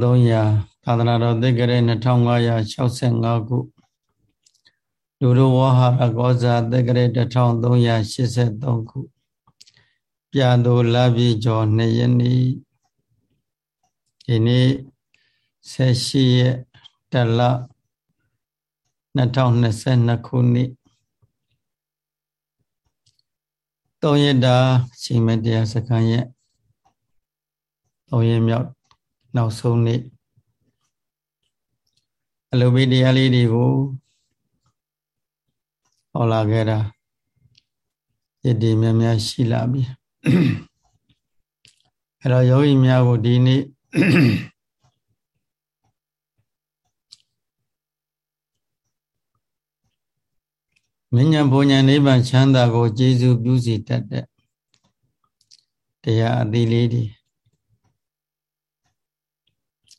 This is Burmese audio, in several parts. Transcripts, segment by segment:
1300သာသနာတော်သက္ကရာ2565ခုလူရဝဟာရကောဇာသက္ကရာ1383ခုပြာသူလာပြီကျော်2ရက်နေ့ဒီနေ့18ရက်တလ2022ခုနှစ်3ရက်တာချိန်မတရားစခန်းရက်3ရက်မြောက် နောက်ဆုံးနေ့အလိုပိတရားလေးတွေကိုဟောလာခဲ့တာယတည်များများရှိလာပြီအဲ့တော့ယောဂီများကိုဒီနေ့မဉ္ဇဉ်ဘုံဉဏ်နိဗ္ဗာန်ချမ်းသာကိုကျေစုပြုစီတတ်တဲ့တရားအသီးလေးတွေ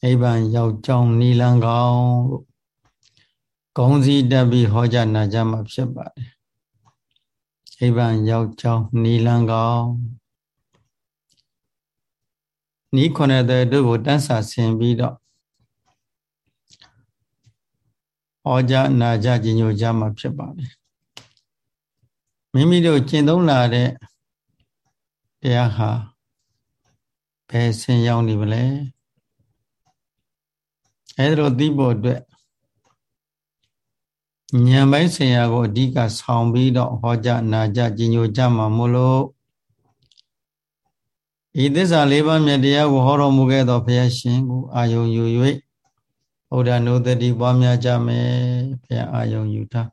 နိဗ္ဗာန်ရောက်ကြောင်းနိလန်ကောင်းလို့ကောင်းစီတက်ပြီးဟောကြားနာကြမှာဖြစ်ပါတယ်နိဗ္ဗာန်ရောက်ကြောင်းနိလန်ကောင်းဤခုနှစ်တဲ့တို့ကိုတန်းစာဆင်ပြီးတော့ဟောကြားနာကြကြီးညိုကြမှာဖြစ်ပါတယ်မိမိတို့ကျင့်သုံးလာတဲ့တရားဟာဘယ်ဆင်ရောက်နေပါလဲ အဲဒါလိုသိဖို့အတွက်ဉာဏ်ပိုင်းဆင်ရာကိုအဓိကဆောင်ပြီးတော့ဟောကြားနာကြားကြီးညိုကြမှာမို့လို့ဤသစ္စာလေးပါးမြတ်တရားကိုဟောတော်မူခဲ့သောဘုရားရှင်ကိုအာယုံယူ၍ဘုရားနုတ္တိပွားများကြမယ်ဘုရားအာယုံယူထား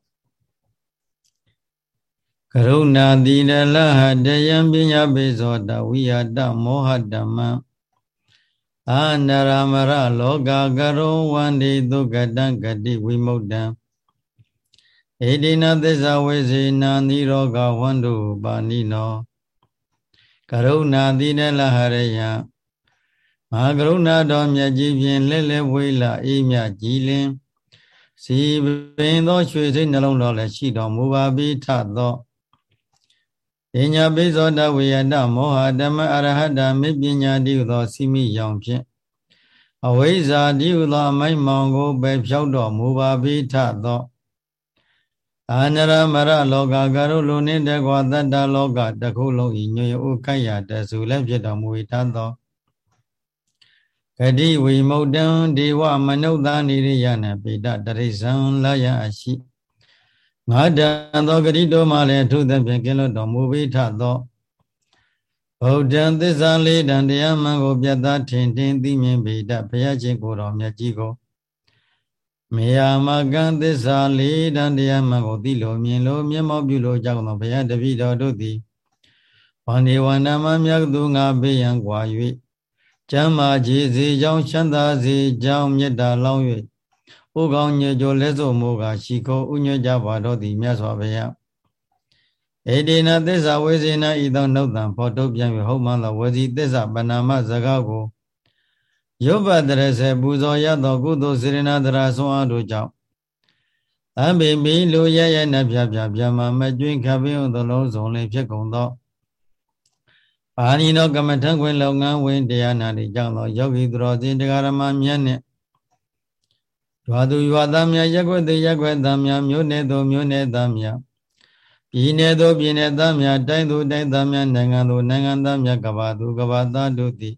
ကရုဏာတိရလဟတယံပညာပိဇောတဝိယတမောဟဓမ္မံ အာနရမရလောကကရောဝန္တိဒုက္ကတံဂတိဝိမု ക്ത ံဣတိနသစ္စာဝေစေနာနိရောဂဝန္တုပါဏိနောကရုဏာတိနလဟရယမဟာကရုဏာတော်မြတ်ကြီးဖြင့်လဲလဲဝေးလာအေးမြကြည်လင်စီပင်သောရွှေစိတ်နှလုံးတော်လည်းရှိတော်မူပါပြီထသော ပညာပိသောတဝေယတမောဟဓမ္မအရဟတမေပညာတိဟုသောစီမိယောင်ဖြင့်အဝိဇ္ဇာတိဟုသောအမိုက်မောင်ကိုပယ်ဖြောက်တော်မူပါဘိထသောအာနရမရလောကကရုလူနှင့်တကွာတတ္တလောကတခုလုံးဤညွေဥခိုက်ရတဆူလည်းဖြစ်တော်မူ၏တသောဂတိဝိမု ക്ത ံဒေဝမနုဿာနိရိယနပိတတရိဇံလာယအရှိ ငါတံသောဂရိတော်မှလည်းထုသဖြင့်ကင်းလွတ်တော်မူပိထသောဗုဒ္ဓံသစ္စာလေးတံတရားမှန်ကိုပြတ်သားထင်ထင်သိမြင်ပေတတ်ဘုရားရှင်ကိုယ်တော်မြတ်ကြီးကိုမေယာမကံသစ္စာလေးတံတရားမှန်ကိုသိလို့မြင်လို့မျက်မှောက်ပြုလို့ကြောက်သောဘုရားတပည့်တော်တို့သည်ဗန္ဒီဝန္နမမြတ်သူငါဘေးရန်ကွာ၍ကျမ်းမာကြည်စေကြောင်းချမ်းသာစေကြောင်းမေတ္တာလောင်း၍ ဥကောင်းညေကျော်လက်စုံမူကရှိခိုးဥညွတ်ကြပါတော့သည်မြတ်စွာဘုရားဧတေနသစ္စာဝေစေနဤသောနှုတ်တံဖော်ထုတ်ပြန်၍ဟုတ်မှန်သောဝစီသစ္စာပဏာမစကားကိုရုပ်ပတရစေပူဇော်ရသောကုသိုလ်စေရနာတရာဆွမ်းအားတို့ကြောင့်အဘိမိလူရရနဖြဖြပြမမကျွင်းခပင်းသလုံးစုံလေးဖြစ်ကုန်သောပါဏိနောကမ္မထံခွင်လုပ်ငန်းဝင်တရားနာတွေကြောင့်သောယောဂီသူတော်စင်တရားဓမ္မမြတ်နှင့် ရွာသူရွာသားများရက်ွက်သူရက်ွက်သားများမြို့နယ်သူမြို့နယ်သားများပြည်နယ်သူပြည်နယ်သားများတိုင်းသူတိုင်းသားများနိုင်ငံသူနိုင်ငံသားများကဘာသူကဘာသားတို့သည်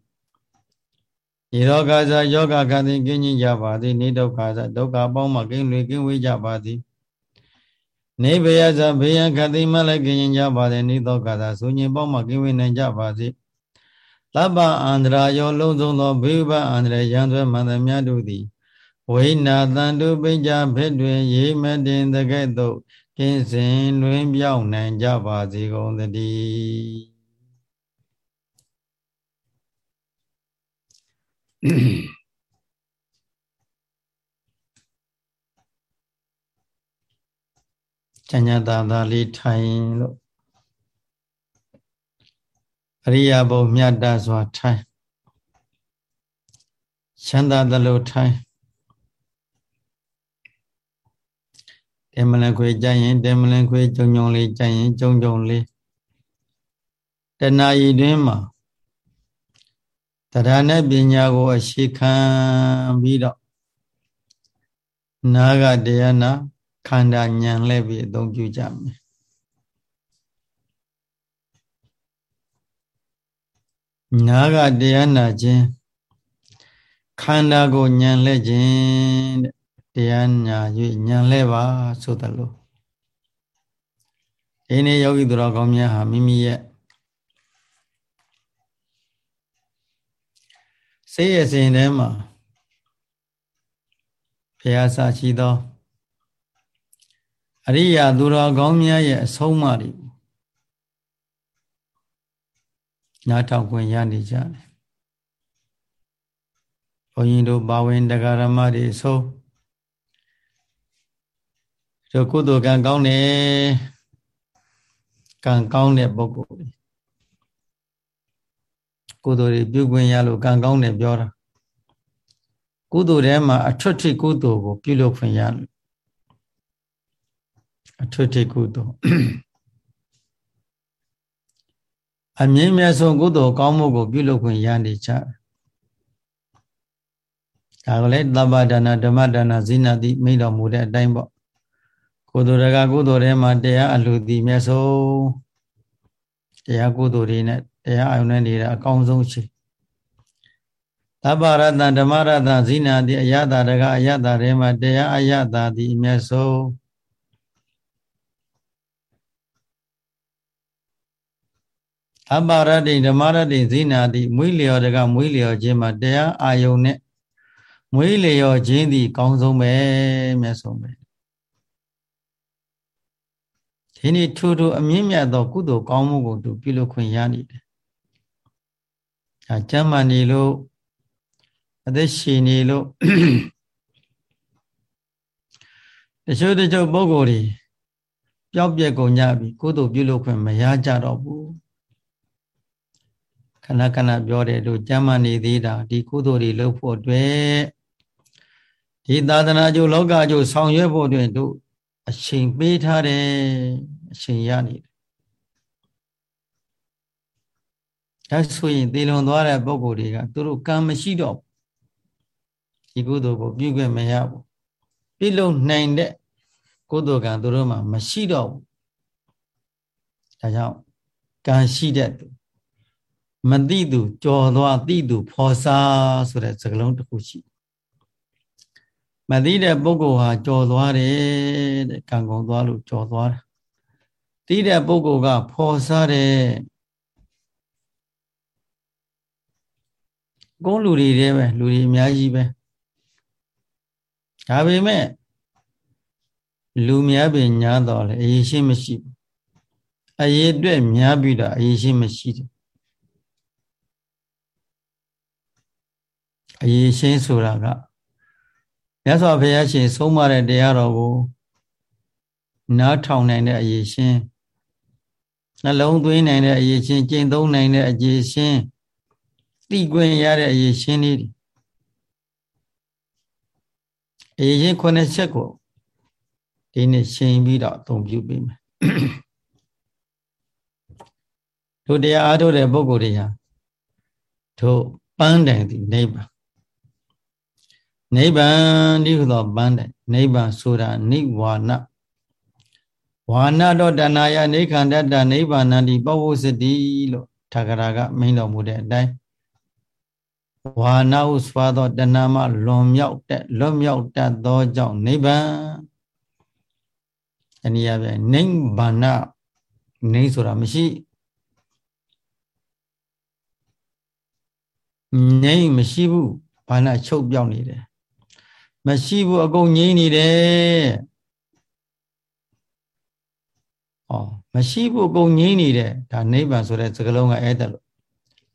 ဤရောဂါဇာယောဂခန္တိကင်းကြီးကြပါသည်နေဒုက္ခဇာဒုက္ခပေါင်းမှကင်းလွေကင်းဝေးကြပါသည်နေဘယဇာဘေယံခတိမလည်းကင်းကြပါသည်နေဒုက္ခဇာဆုညင်ပေါင်းမှကင်းဝေးနိုင်ကြပါသည်လပ္ပအန္တရာယောလုံးစုံသောဘေးဘအန္တရာရံသွဲမှန်သမျှတို့သည် ဝိနာတန်တုပိကြဖက်တွင်ရေမတင်တကဲ့သို့ကင်းစင်လွင်ပြောင်းနိုင်ကြပါစေကုန်သတည်းချမ်းသာသာလေးထိုင်လို့အရိယာဘုံမြတ်တာစွာထိုင်ချမ်းသာသလိုထိုင် တဲမလန်ခွေကြရင်တဲမလန်ခွေကြုံကြုံလေးကြရင်ကြုံကြုံလေးတဏှာဤတွင်မှာတရားနဲ့ပညာကိုအရှိခံပြီးတော့နာဂတရားနာခန္ဓာဉာဏ်လဲပြီးအသုံးပြုကြမယ်နာဂတရားနာခြင်းခန္ဓာကိုဉာဏ်လဲခြင်းတဲ့ တရားညာ၍ဉာဏ်လဲပါဆိုသလိုဒီနေ့ယောဂီသူတော်ကောင်းများဟာမိမိရဲ့စိတ်ရဲ့စဉ်ထဲမှာဘုရားစာရှိသောအရိယာသူတော်ကောင်းများရဲ့အဆုံးအမတွေနားထောင်ခွင့်ရနေကြတယ်ဘုန်းကြီးတို့ပါဝင်တရားဓမ္မတွေဆုံး တို့ကုသိုလ်ကံကောင်းတယ်ကံကောင်းတဲ့ပုဂ္ဂိုလ်ကုသိုလ်တွေပြုခွင့်ရလို့ကံကောင်းတယ်ပြောတာကုသိုလ်ထဲမှာအထွတ်ထိပ်ကုသိုလ်ကို ပြုလုပ်ခွင့်ရလို့အထွတ်ထိပ်ကုသိုလ်အမြင့်မြတ်ဆုံးကုသိုလ်ကောင်းမှုကို ပြုလုပ်ခွင့်ရနေကြတယ်ဒါကလည်းသဗ္ဗဒါနဓမ္မဒါနဇိနာတိမိတော်မူတဲ့အတိုင်းပေါ့ ကုသိုလ်တကကုသိုလ်ထဲမှာတရားအလှသည်မြတ်ဆုံးတရားကုသိုလ်တွေနဲ့တရားအယုံနဲ့နေတာအကောင်းဆုံးရှိသဗ္ဗရတဓမ္မရတဇိနာတိအယတာတကအယတာထဲမှာတရားအယတာသည်အမြတ်ဆုံးအပါရတိဓမ္မရတိဇိနာတိမွေးလျော်တကမွေးလျော်ခြင်းမှာတရားအာယုံနဲ့မွေးလျော်ခြင်းသည် ကောင်းဆုံးပဲမြတ်ဆုံးပဲ ဒီနေ့ထူထူအမြင့်မြတ်သော ကုသိုလ်ကောင်းမှုကိုသူပြုလုပ်ခွင့်ရနေတယ်။ဒါကျမ်းမာနေလို့အသက်ရှင်နေလို့တချို့တချို့ပုဂ္ဂိုလ်တွေပျောက်ပြက်ကုန်ကြပြီကုသိုလ်ပြုလုပ်ခွင့်မရကြတော့ဘူးခဏခဏပြောတယ်လို့ကျမ်းမာနေသေးတာဒီကုသိုလ်တွေလုပ်ဖို့အတွက်ဒီသာသနာ့ကျိုးလောကကျိုးဆောင်ရွက်ဖို့အတွက်တို့အချိန်ပေးထားတယ် အချိန်ရနေတယ်ဒါဆိုရင်တည်လွန်သွားတဲ့ပုံကိုယ်တွေကသူတို့ကံမရှိတော့ဒီကုသိုလ်ကိုပြုခွင့်မရဘူးပြုလုပ်နိုင်တဲ့ကုသိုလ်ကံသူတို့မှမရှိတော့ဘူးဒါကြောင့်ကံရှိတဲ့သူမသိသူကြော်သွားသိသူဖော်စားဆိုတဲ့စကားလုံးတစ်ခုရှိတယ်မသိတဲ့ပုဂ္ဂိုလ်ဟာကြော်သွားတယ်တဲ့ကံကုန်သွားလို့ကြော်သွားတာ သိတဲ့ပုဂ္ဂိုလ်ကဖော်စားတယ်ကိုလူတွေတဲပဲလူတွေအများကြီးပဲဒါပေမဲ့လူများပင်ညားတော်လေအရေးရှိမရှိဘူးအရေးအတွက်များပြီးတော့အရေးရှိမရှိတယ်အရေးရှင်းဆိုတာကမြတ်စွာဘုရားရှင်ဆုံးမတဲ့တရားတော်ကိုနားထောင်နိုင်တဲ့အရေးရှင် နှလုံးသွင်းနိုင်တဲ့အရေးရှင်ကျင့်သုံးနိုင်တဲ့အရေးရှင်သိခွင့်ရတဲ့အရေးရှင်တွေအရေးရှင်ခုနှစ်ချက်ကိုဒီနေ့ရှင်းပြီးတော့အသုံးပြုပေးမယ်တို့တရားအားထုတ်တဲ့ပုဂ္ဂိုလ်တွေဟာတို့ပန်းတိုင်သည်နိဗ္ဗာန်နိဗ္ဗာန်ဒီဟုသောပန်းတဲ့နိဗ္ဗာန်ဆိုတာနိဝါန ဝါနတော့တဏှာယနေခန္ဓတနိဗ္ဗာန်တိပဝုစတိလို့ထာဂရာကမိန်တော်မူတဲ့အတိုင်းဝါနဟုစွာသောတဏှာမှလွန်မြောက်တဲ့လွန်မြောက်တတ်သောကြောင့်နိဗ္ဗာန်အနည်းအားဖြင့်နိဗ္ဗာန်နိဆိုတာမရှိငြိမ့်မရှိဘူးဘာနာချုပ်ပြောင်းနေတယ်မရှိဘူးအကုန်ငြိမ့်နေတယ်။ ဩမရှိဘူးအကုန်ငြိမ့်နေတယ်ဒါနိဗ္ဗာန်ဆိုတဲ့စကားလုံးကအဲ့ဒါလို့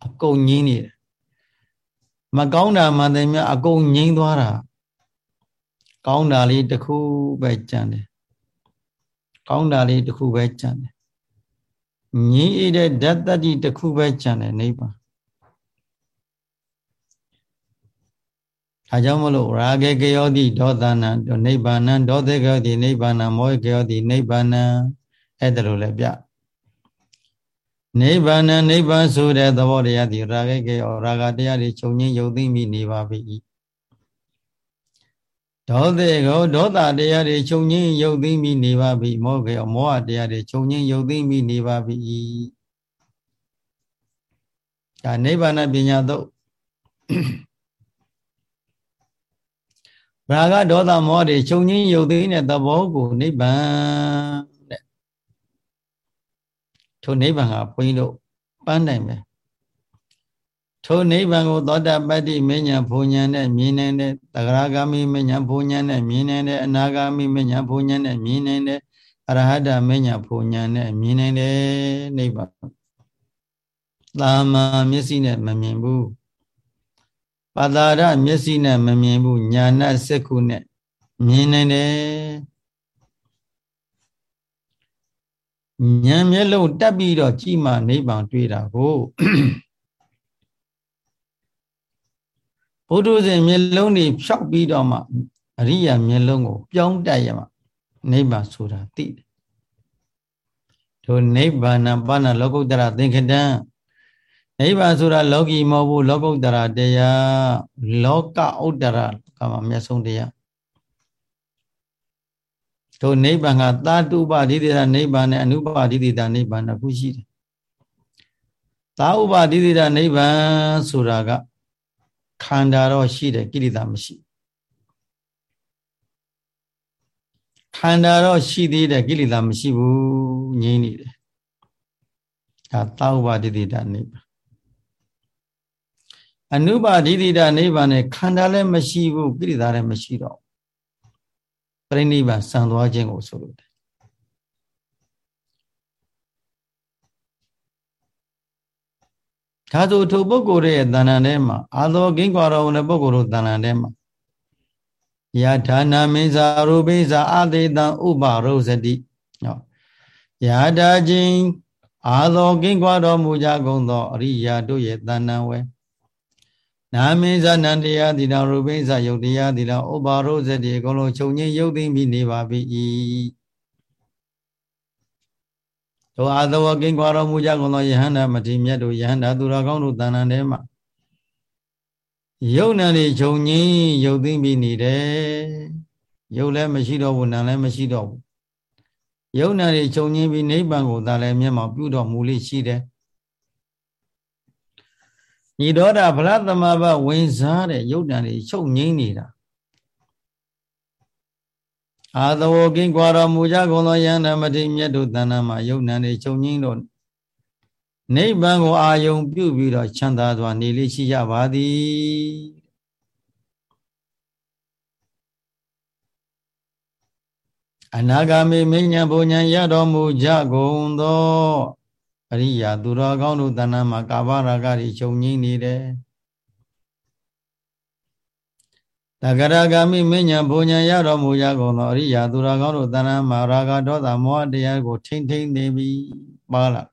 အကုန်ငြိမ့်နေတယ်။မကောင်းတာမှန်တယ်မြအကုန်ငြိမ့်သွားတာကောင်းတာလေးတစ်ခုပဲကြံတယ်။ကောင်းတာလေးတစ်ခုပဲကြံတယ်။ငြိမ့်ရတဲ့ဓာတ်တတိတစ်ခုပဲကြံတယ်နိဗ္ဗာန်ဒါကြောင့်မလို့ရာဂေကယောတိဒေါသနာနိဗ္ဗာနံဒေါသေကယောတိနိဗ္ဗာနံမောဟေကယောတိနိဗ္ဗာနံ အဲ့ဒါလိုလည်းပြနိဗ္ဗာန်နိဗ္ဗာန်ဆိုတဲ့သဘောတရားဒီရာဂကေယောရာဂတရားတွေချုပ်ငင်းယုတ်သိမိနေပါပြီဒေါသေကောဒေါသတရားတွေချုပ်ငင်းယုတ်သိမိနေပါပြီမောကေယောမောဟတရားတွေချုပ်ငင်းယုတ်သိမိနေပါပြီဒါနိဗ္ဗာန်ပညာတော့ရာဂဒေါသမောတွေချုပ်ငင်းယုတ်သိတဲ့သဘောကိုနိဗ္ဗာန်တဲ့ ထိုနိဗ္ဗာန်ကဘုန်းကြီးတို့ပန်းနိုင်ပဲထိုနိဗ္ဗာန်ကိုသောတာပတ္တိမဉ္ဇဉ်ဘုံဉဏ်နဲ့မြင်နေတဲ့သဂရဂามိမဉ္ဇဉ်ဘုံဉဏ်နဲ့မြင်နေတဲ့အနာဂามိမဉ္ဇဉ်ဘုံဉဏ်နဲ့မြင်နေတဲ့အရဟတမဉ္ဇဉ်ဘုံဉဏ်နဲ့မြင်နေတဲ့နိဗ္ဗာန်သာမန်မျက်စိနဲ့မမြင်ဘူးပါတာရမျက်စိနဲ့မမြင်ဘူးညာဏစက္ခုနဲ့မြင်နေတယ် ဉာဏ်မျက်လုံးတက်ပြီးတော့ကြည်မှနိဗ္ဗာန်တွေ့တာကိုဘုဒ္ဓဇင်မျက်လုံးတွေဖြောက်ပြီးတော့မှအရိယာမျက်လုံးကို ပြောင်းတက်ရမှနိဗ္ဗာန်ဆိုတာသိတယ်တို့နိဗ္ဗာန်ပါဏလောကုတ္တရသင်္ခတံနိဗ္ဗာန်ဆိုတာလောကီမဟုတ်ဘူးလောကုတ္တရာတရားလောကဥတ္တရာကမှမျက်ဆုံးတရား တို့နိဗ္ဗာန်ကသာတုပဒိဋ္ဌိတာနိဗ္ဗာန်နဲ့အနုပဒိဋ္ဌိတာနိဗ္ဗာန်တစ်ခုရှိတယ်သာဥပဒိဋ္ဌိတာနိဗ္ဗာန်ဆိုတာကခန္ဓာတော့ရှိတယ်ကိရိတာမရှိခန္ဓာတော့ရှိသေးတယ်ကိလေသာမရှိဘူးငြိမ့်နေတယ်ဒါသာဥပဒိဋ္ဌိတာနိဗ္ဗာန်အနုပါဒိဋ္ဌိတနိဗ္ဗာန်နဲ့ခန္ဓာလည်းမရှိဘူးကိရိတာလည်းမရှိတော့ ပြိဋိဘံစံသွားခြင်းကိုဆိုလိုတယ်ဒါဆိုထိုပုဂ္ဂိုလ်ရဲ့တဏ္ဍာထဲမှာအာသောကင်းကွာတော်တဲ့ပုဂ္ဂိုလ်တို့တဏ္ဍာထဲမှာယထာနာမိဇာရူပိဇာအတေတံဥပရုဇတိဟောယထာချင်းအာသောကင်းကွာတော်မူကြကုန်သောအရိယာတို့ရဲ့တဏ္ဍာဝဲ နာမေဇနန္တရားတိတော်ရူပိဇယုတ်တရားတိတော်ဥပါရုဇတိအကုန်လုံးခြုံငင်းယုတ်သိမ့်ပြီးနေပါပြီတို့အာသဝကင်းကွာတော်မူကြကုန်သောယဟန္တာမတိမြတ်တို့ယဟန္တာသူတော်ကောင်းတို့တဏ္ဍာထဲမှာယုတ်နံတွေခြုံငင်းယုတ်သိမ့်ပြီးနေတယ်ယုတ်လည်းမရှိတော့ဘူးနံလည်းမရှိတော့ဘူးယုတ်နံတွေခြုံငင်းပြီးနိဗ္ဗာန်ကိုသာလည်းမျက်မှောက်ပြုတော်မူလိရှိတယ် ညီတော်တာဗလသမဘဝင်စားတဲ့ယုတ်တံတွေချုပ်ငိမ့်နေတာအာသဝကင်းကွာတော်မူကြကုန်သောယန္တမတိမြတ်တို့တဏ္ဍမှာယုတ်နံတွေချုပ်ငိမ့်တော့နိဗ္ဗာန်ကိုအာယုံပြုပြီးတော့ချမ်းသာစွာနေလေးရှိကြပါသည်အနာဂါမိမဉ္ဇဉ်ဘုံဉ္ဇဉ်ရတော်မူကြကုန်သော အရိယာသူတော်ကောင်းတို့တဏ္ဍာမှာကာဘရာဂတွေချုပ်ငင်းနေတယ်တဂရဂမိမညာဘုံညာရတော်မူရကုန်သောအရိယာသူတော်ကောင်းတို့တဏ္ဍာမှာရာဂဒေါသမောဟတရားကို ထိမ့်ထိမ့်နေပြီပါလာ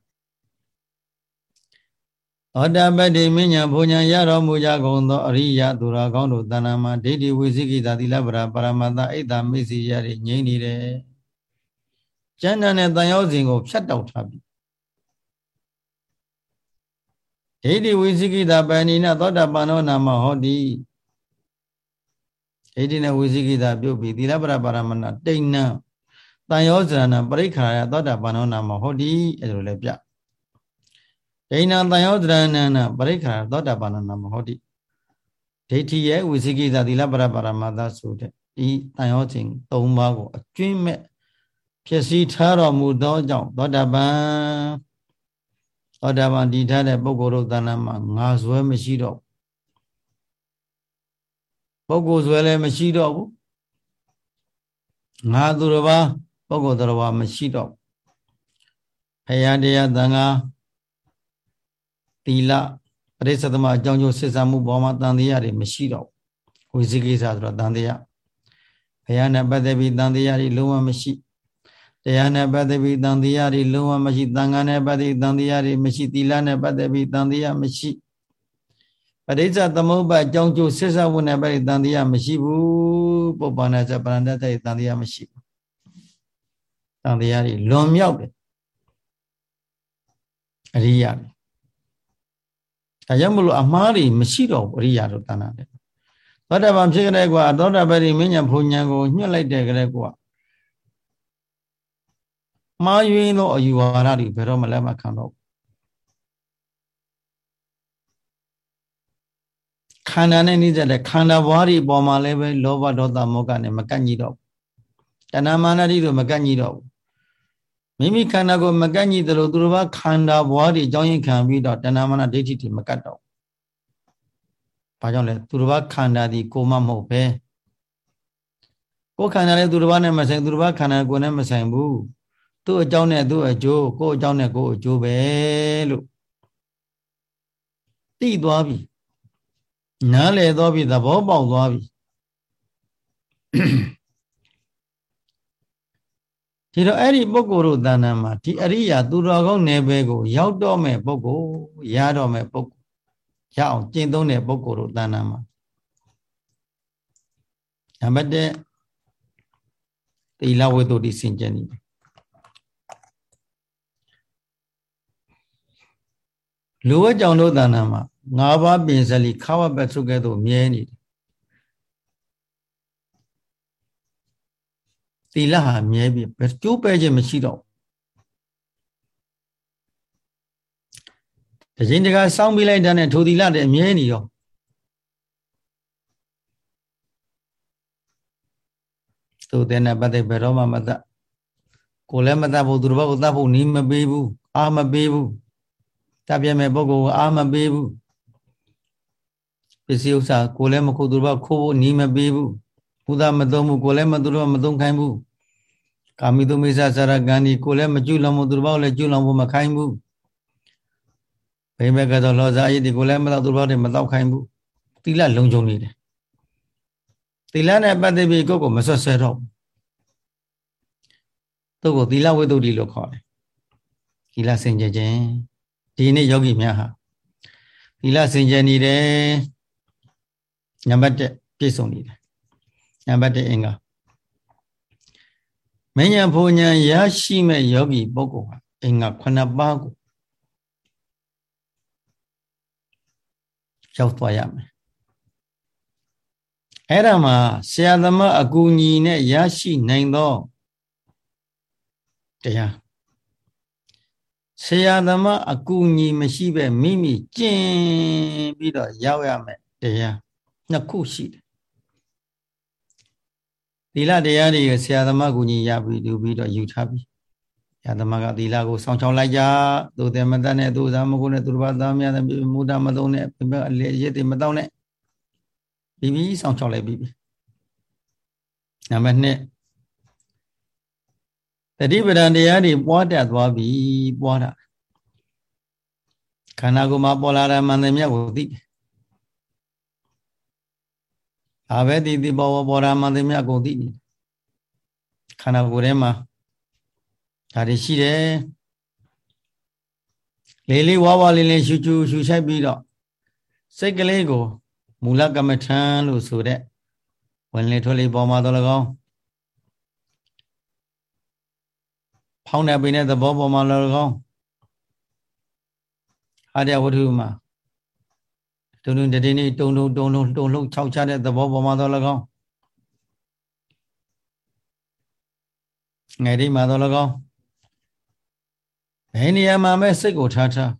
ဩတပတ္တိမညာဘုံညာရတော်မူကြကုန်သောအရိယာသူတော်ကောင်းတို့တဏ္ဍာမှာဒိဋ္ဌိဝိသိကိတာသီလပရာပရမတ္တအိတ်တာမိစီရတွေငြိမ့်နေတယ်ကျမ်းဂန်နဲ့တန်ရောစဉ်ကိုဖြတ်တောက်ထားပြီ ဒိဋ္ဌိဝိသိကိတာပဏိနသောတာပန်နောနာမဟောတိဒိဋ္ဌိနဲ့ဝိသိကိတာပြုတ်ပြီးသီလပရပါရမဏတိဏ္ဏတန်ယောဇရဏပရိခာယသောတာပန်နောနာမဟောတိအဲ့လိုလည်းပြဒိဏ္ဏတန်ယောဇရဏနာပရိခာယသောတာပန်နောနာမဟောတိဒိဋ္ဌိရဲ့ဝိသိကိတာသီလပရပါရမသဆိုတဲ့ဒီတန်ယောစဉ်၃ပါးကိုအကျွင်းမဲ့ဖြစ်စည်းထားတော်မူသောကြောင့်သောတာပန် သောတာပန်တည်ထားတဲ့ပုဂ္ဂိုလ်တို့တဏ္ဍမှာငါဇွဲမရှိတော့ပုဂ္ဂိုလ်ဇွဲလည်းမရှိတော့ဘူးငါသူတစ်ပါးပုဂ္ဂိုလ်တော်ဘာမရှိတော့ဖရာတရားသံဃာတီလပရိသသမအကြောင်းကျိုးစစ်ဆမှုပေါ်မှာတန်တရားတွေမရှိတော့ဝိဇိကိစ္စဆိုတော့တန်တရားဘုရားနဲ့ပတ်သက်ပြီးတန်တရားတွေလုံးဝမရှိ တရားနဲ့ပတ်သက်ပြီးတန်တရားတွေလုံးဝမရှိသံဃာနဲ့ပတ်သက်ပြီးတန်တရားတွေမရှိသီလနဲ့ပတ်သက်ပြီးတန်တရားမရှိပရိစ္ဆသမုပ္ပါအကြောင်းကျိုးဆစ္ဆဝုနဲ့ပတ်သက်တန်တရားမရှိဘူးပုပ္ပန္နဇပရဏတ္တတန်တရားမရှိဘူးတန်တရားတွေလွန်မြောက်တယ်အရိယာတွေဒါကြောင့်မလို့အမှားတွေမရှိတော့ဘူးအရိယာတို့တဏ္ဍာတယ်သောတာပန်ဖြစ်ကြတဲ့ကွာသောတာပတိမဉ္ဇဉ်ဘုံဉဏ်ကိုညှက်လိုက်တဲ့ကြတဲ့ကွာ မှားယွင်းသောအယူဝါဒတွေဘယ်တော့မှလက်မခံတော့ခန္ဓာနဲ့နှိစက်တဲ့ခန္ဓာဘွားတွေပေါ်မှာလည်းပဲလောဘဒေါသမောဟနဲ့မကန့်ညီတော့တဏမာနတိတို့မကန့်ညီတော့ဘူးမိမိခန္ဓာကိုမကန့်ညီသလိုသူတို့ဘာခန္ဓာဘွားတွေအကြောင်းရင်းခံပြီးတော့တဏမာနဒိဋ္ဌိတွေမကတ်တော့ဘာကြောင့်လဲသူတို့ဘာခန္ဓာဒီကိုမမဟုတ်ပဲကိုယ်ခန္ဓာလည်းသူတို့ဘာနဲ့မဆိုင်သူတို့ဘာခန္ဓာကိုယ်နဲ့မဆိုင်ဘူး သူ့အကြောင်းနဲ့သူ့အကျိုးကိုယ်အကြောင်းနဲ့ကိုယ်အကျိုးပဲလို့သိသွားပြီနားလည်သွားပြီသဘောပေါက်သွားပြီဒီတော့အဲ့ဒီပုဂ္ဂိုလ်တို့တဏ္ဍာမှာဒီအရိယာသူတော်ကောင်းနယ်ပယ်ကို ရောက်တော့မဲ့ပုဂ္ဂိုလ်ရတော့မဲ့ပုဂ္ဂိုလ်ရအောင်ကျင့်သုံးတဲ့ပုဂ္ဂိုလ်တို့တဏ္ဍာမှာနံပါတ်1သီလဝိတ္တုတိစင်ကြယ်နေတယ် လူဝဲကြောင့်တို့တဏ္ဍာမှာငါးပါးပင်စလီခါဝပသုကဲ့သို့မြဲနေတယ်သီလဟာမြဲပြီကျိုးပဲခြင်းမရှိတော့တခြင်းတကားစောင်းပြီးလိုက်တဲ့နဲ့ထိုသီလတဲ့အမြဲနေရောသူတဲ့နဲ့ပတ်သက်ဘယ်တော့မှမတတ်ကိုလည်းမတတ်ဘူးသူတို့ဘက်ကိုတတ်ဖို့နီးမပေးဘူးအာမပေးဘူး တတ်ပြမဲ့ပုဂ္ဂိုလ်ကအာမပေးဘူးပစ္စည်းဥစ္စာကိုလည်းမခုသူတို့ဘခိုးဖို့နီးမပေးဘူးဘုရားမသုံးဘူးကိုလည်းမသူတို့မသုံးခိုင်းဘူးကာမိတုမိစ္ဆာစရကံဒီကိုလည်းမကျွလွန်ဘူးသူတို့ဘောလည်းကျွလွန်ဖို့မခိုင်းဘူးဘိမက်ကတော့လောဇာအယိဒီကိုလည်းမတော့သူတို့ဘောတွေမတော့ခိုင်းဘူးတိလလုံခြုံနေတယ်တိလနဲ့ပတ်သက်ပြီးကိုယ့်ကိုမဆွတ်ဆွဲတော့သူ့ကိုသီလဝိတ္တုလို့ခေါ်တယ်သီလစင်ကြယ်ခြင်း ဒီနေ့ယောဂီများဟာသီလစင်ကြယ်နေတယ်နံပါတ်1ပြည့်စုံနေတယ်နံပါတ်1အင်္ဂါမဉ္ဇဉ်ဘုံဉဏ်ရရှိမဲ့ယောဂီပုဂ္ဂိုလ်ဟာအင်္ဂါ9ပါးကိုရောက်သွားရမယ်အဲ့ဒါမှာဆရာသမားအကူအညီနဲ့ရရှိနိုင်သောတရား ဆရာသမားအကူအညီမရှိပဲမိမိကျင့်ပြီးတော့ရောက်ရမယ်တရားနှစ်ခုရှိတယ်သီလတရားတွေကဆရာသမားကူညီရပြီးလူပြီးတော့ယူထားပြီဆရာသမားကသီလကိုစောင့်ချောင်းလိုက်ကြသို့တယ်မတတ်နဲ့သို့သားမကုနဲ့သူတစ်ပါးသားများတဲ့မူတာမသုံးနဲ့ပြအလေရစ်တွေမတောင်းနဲ့ပြီးပြီးစောင့်ချောင်းလိုက်ပြီးပြီနံပါတ်2 တတိပဒံတရားတွေပွားတတ်သွားပြီပွားတာခန္ဓာကိုယ်မှာပေါ်လာတဲ့မှန်တယ်မြတ်ကိုသိတယ်အာပဲတိတိဘောဘောရာမန်တယ်မြတ်ကိုသိတယ်ခန္ဓာကိုယ်ထဲမှာဒါတွေရှိတယ်လေးလေးဝါးဝါလေးလေးရှူချူရှူဆိုင်ပြီးတော့စိတ်ကလေးကိုမူလကမ္မထံလို့ဆိုတဲ့ဝင်လေထွက်လေပေါ်မှာတော့၎င်း ဖောင်းတဲ့ပိနဲ့သဘောပေါ်မှာလည်း၎င်းအာရဝတ္ထုမှာတုံတုံတည်းနေတုံတုံတုံလုံးတုံလုံးခြောက်ချတဲ့သဘောပေါ်မှာတော့၎င်းငယ်ဒီမှာတော့၎င်းဘယ်နေရာမှာမဲ့စိတ်ကိုထားထား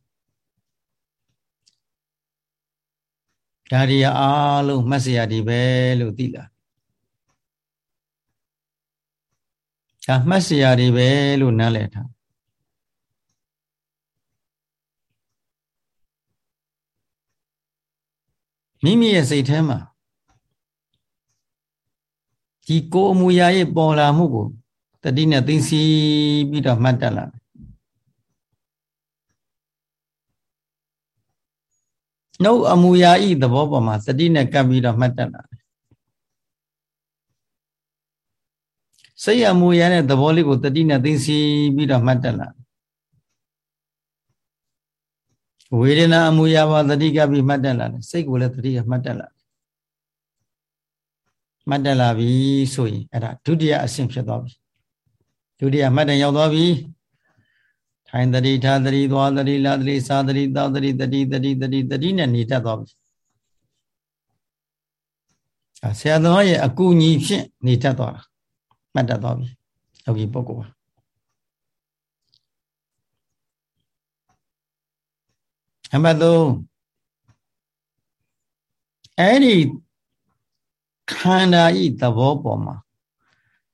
ဒါရီအားလုံးမှတ်စရာဒီပဲလို့သိလား ဒါမှတ်စရာဒီပဲလို့နားလည်ထားမိမိရဲ့စိတ်ထဲမှာဒီကိုအမူအရာရဲ့ပေါ်လာမှုကိုတတိနဲ့သိသိပြီးတော့မှတ်တတ်လာနှုတ်အမူအရာဤသဘောပေါ်မှာစတိနဲ့ကပ်ပြီးတော့မှတ်တတ်လာ စိတ်အမူအရာနဲ့သဘောလေးကိုတတိနဲ့သိသိပြီးတော့မှတ်တတ်လာဝေဒနာအမူအရာပါတတိကပ်ပြီးမှတ်တတ်လာတယ်စိတ်ကိုလည်းတတိကမှတ်တတ်လာမှတ်တတ်လာပြီဆိုရင်အဲ့ဒါဒုတိယအဆင့်ဖြစ်သွားပြီဒုတိယမှတ်တယ်ရောက်သွားပြီထိုင်တတိထားတတိသွားတတိလာတတိစားတတိတောက်တတိတတိတတိတတိတတိနဲ့နေတတ်သွားပြီဆရာတော်ရဲ့အကူအညီဖြင့်နေတတ်သွားတာ မှတ်တတ်သွားပြီယောဂီပုဂ္ဂိုလ်ပါအမှတ်သုံးအဲ့ဒီခန္ဓာဤသဘောပေါ်မှာ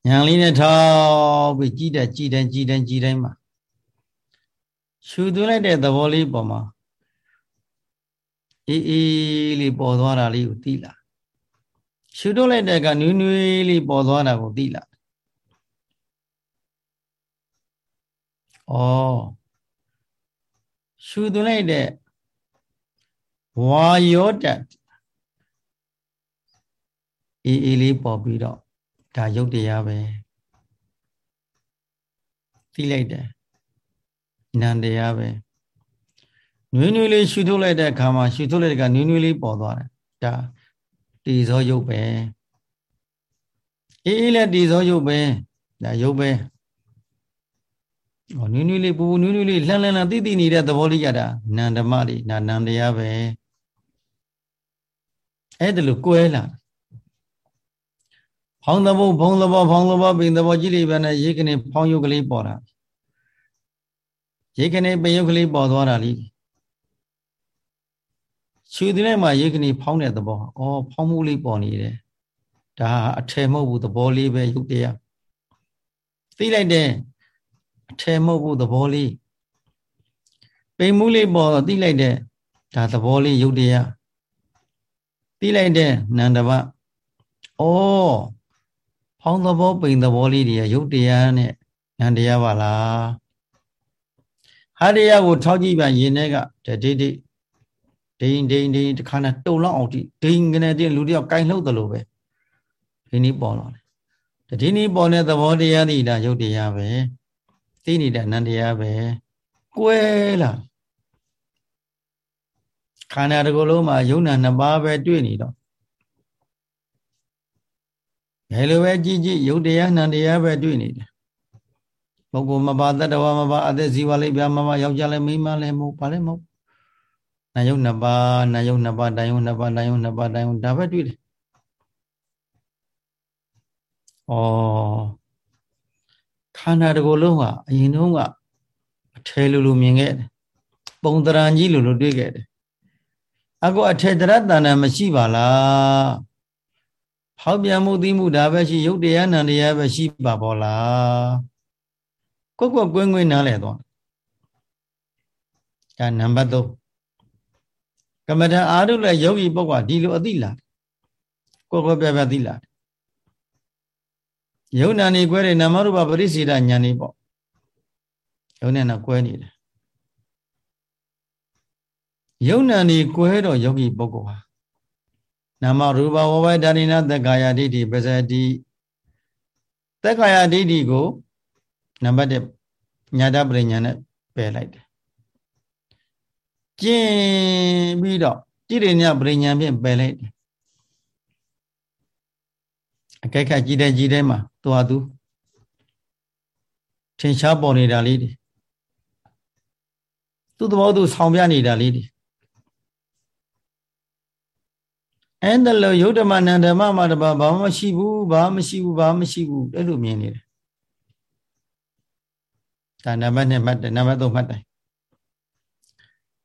ညာလေးနဲ့ထောက်ပြီးကြည်တဲ့ကြည်တဲ့ကြည်တဲ့ကြည်တိုင်းမှာရှူသွင်းလိုက်တဲ့သဘောလေးပေါ်မှာအေးအေးလေးပေါ်သွားတာလေးကိုသိလာရှူထုတ်လိုက်တဲ့ကနွေးနွေးလေးပေါ်သွားတာကိုသိလာ ဩရှူသွင်းလိုက်တဲ့ဝါယောတအေးအေးလေးပေါ်ပြီးတော့ဒါရုပ်တရားပဲသိလိုက်တယ်နန္တရားပဲနွေးနွေးလေးရှူထုတ်လိုက်တဲ့အခါမှာရှူထုတ်လိုက်တဲ့ကနွေးနွေးလေးပေါ်သွားတယ်ဒါတီဇောရုပ်ပဲအေးအေးလည်းတီဇောရုပ်ပဲဒါရုပ်ပဲ ဟောနွေးနွေးလေးပူပူနွေးနွေးလေးလှမ်းလှမ်းလှမ်းသိသိနေတဲ့သဘောလေးကြတာနန္ဓမလေးနာနန္တရားပဲအဲ့ဒါလို့ကွဲလာဖောင်းသဘောဖောင်းသဘောဖောင်းသဘောပင်သဘောကြည့်လိုက်ပဲနဲ့ရေကနေဖောင်းယုတ်ကလေးပေါ်တာရေကနေပင်ယုတ်ကလေးပေါ်သွားတာလीရှူတဲ့မှာရေကနေဖောင်းတဲ့သဘောဩဖောင်းမှုလေးပေါ်နေတယ်ဒါအထယ်မဟုတ်ဘူးသဘောလေးပဲယုတ်တရားသိလိုက်တဲ့အ ထယ်မဟုတ်ဘူးသဘောလေးပိန်မှုလေးပေါ်သိလိုက်တဲ့ဒါသဘောလေးယုတ်တရားသိလိုက်တဲ့နန္ဒဘဩဖောင်းသဘောပိန်သဘောလေးတွေကယုတ်တရားနဲ့နန္တရားပါလားဟာတရားကိုထောက်ကြည့်ပြန်ရင်ထဲကဒိဋ္ဌိဒိန်ဒိန်ဒိန်တခါနဲ့တုံလောက်အောင်တိဒိန်ကနေတဲ့လူတယောက်ကင်လှုပ်တယ်လို့ပဲဒီနည်းပေါ်လာတယ်ဒီနည်းပေါ်တဲ့သဘောတရားတွေဒါယုတ်တရားပဲ သိနေတဲ့နန္တရားပဲကွဲလာခန္ဓာတစ်ခုလုံးမှာယုံနာနှစ်ပါးပဲတွေ့နေတော့ဘယ်လိုပဲကြည့်ကြည့်ယုတ်တရားနံတရားပဲတွေ့နေတယ်ပုဂ္ဂိုလ်မပါတတ္တဝါမပါအသက်ဇီဝလေးပြမမယောက်ျားလည်းမိန်းမလည်းမဟုတ်ပါလည်းမဟုတ်နာယုတ်နှစ်ပါးနာယုတ်နှစ်ပါးတန်ယုတ်နှစ်ပါးတန်ယုတ်နှစ်ပါးတန်ယုတ်ဒါပဲတွေ့တယ်ဩခ န္ဓာတစ်ခုလုံးဟာအရင်တုန်းကအထဲလိုလိုမြင်ခဲ့တယ်ပုံတရံကြီးလိုလိုတွေ့ခဲ့တယ်အခုအထေတရတဏ္ဍမရှိပါလားဟောက်ပြန်မှုသိမှုဒါပဲရှိရုပ်တရားနံတရားပဲရှိပါဘောလားကိုယ့်ကိုယ်ကွင်းကွင်းနားလဲသွားဒါနံပါတ်3ကမ္မထအာရုလည်းယောဂီပုဂ္ဂိုလ်ဒီလိုအသိလားကိုယ့်ကိုယ်ပြပြသိလား ယုံနာနေကွဲတဲ့နာမရူပပရိစေဒညာနေပေါ့ယုံနဲ့တော့ကွဲနေတယ်ယုံနာနေကွဲတော့ယောဂီပုဂ္ဂိုလ်ဟာနာမရူပဝဝဒါနိနာသက္ကာယဒိဋ္ဌိပဇာတိသက္ကာယဒိဋ္ဌိကိုနံပါတ်1ညာတပရိညာနဲ့ပယ်လိုက်တယ်ကျင့်ပြီးတော့တိရိညပရိညာဖြင့်ပယ်လိုက်တယ် အကဲခတ်ကြည်တဲ့ကြည်တဲ့မှာသူဟာသူထင်ရှားပေါ်နေတာလေးတွေသူ့သဘောသူဆောင်ပြနေတာလေးတွေအဲ့ဒါလို့ယုတ်ဓမ္မနန္ဓမ္မမှာတပါဘာမှမရှိဘူးဘာမှမရှိဘူးဘာမှမရှိဘူးအဲ့လိုမြင်နေတယ်ဒါနံပါတ်2မှတ်တယ်နံပါတ်3မှတ်တယ်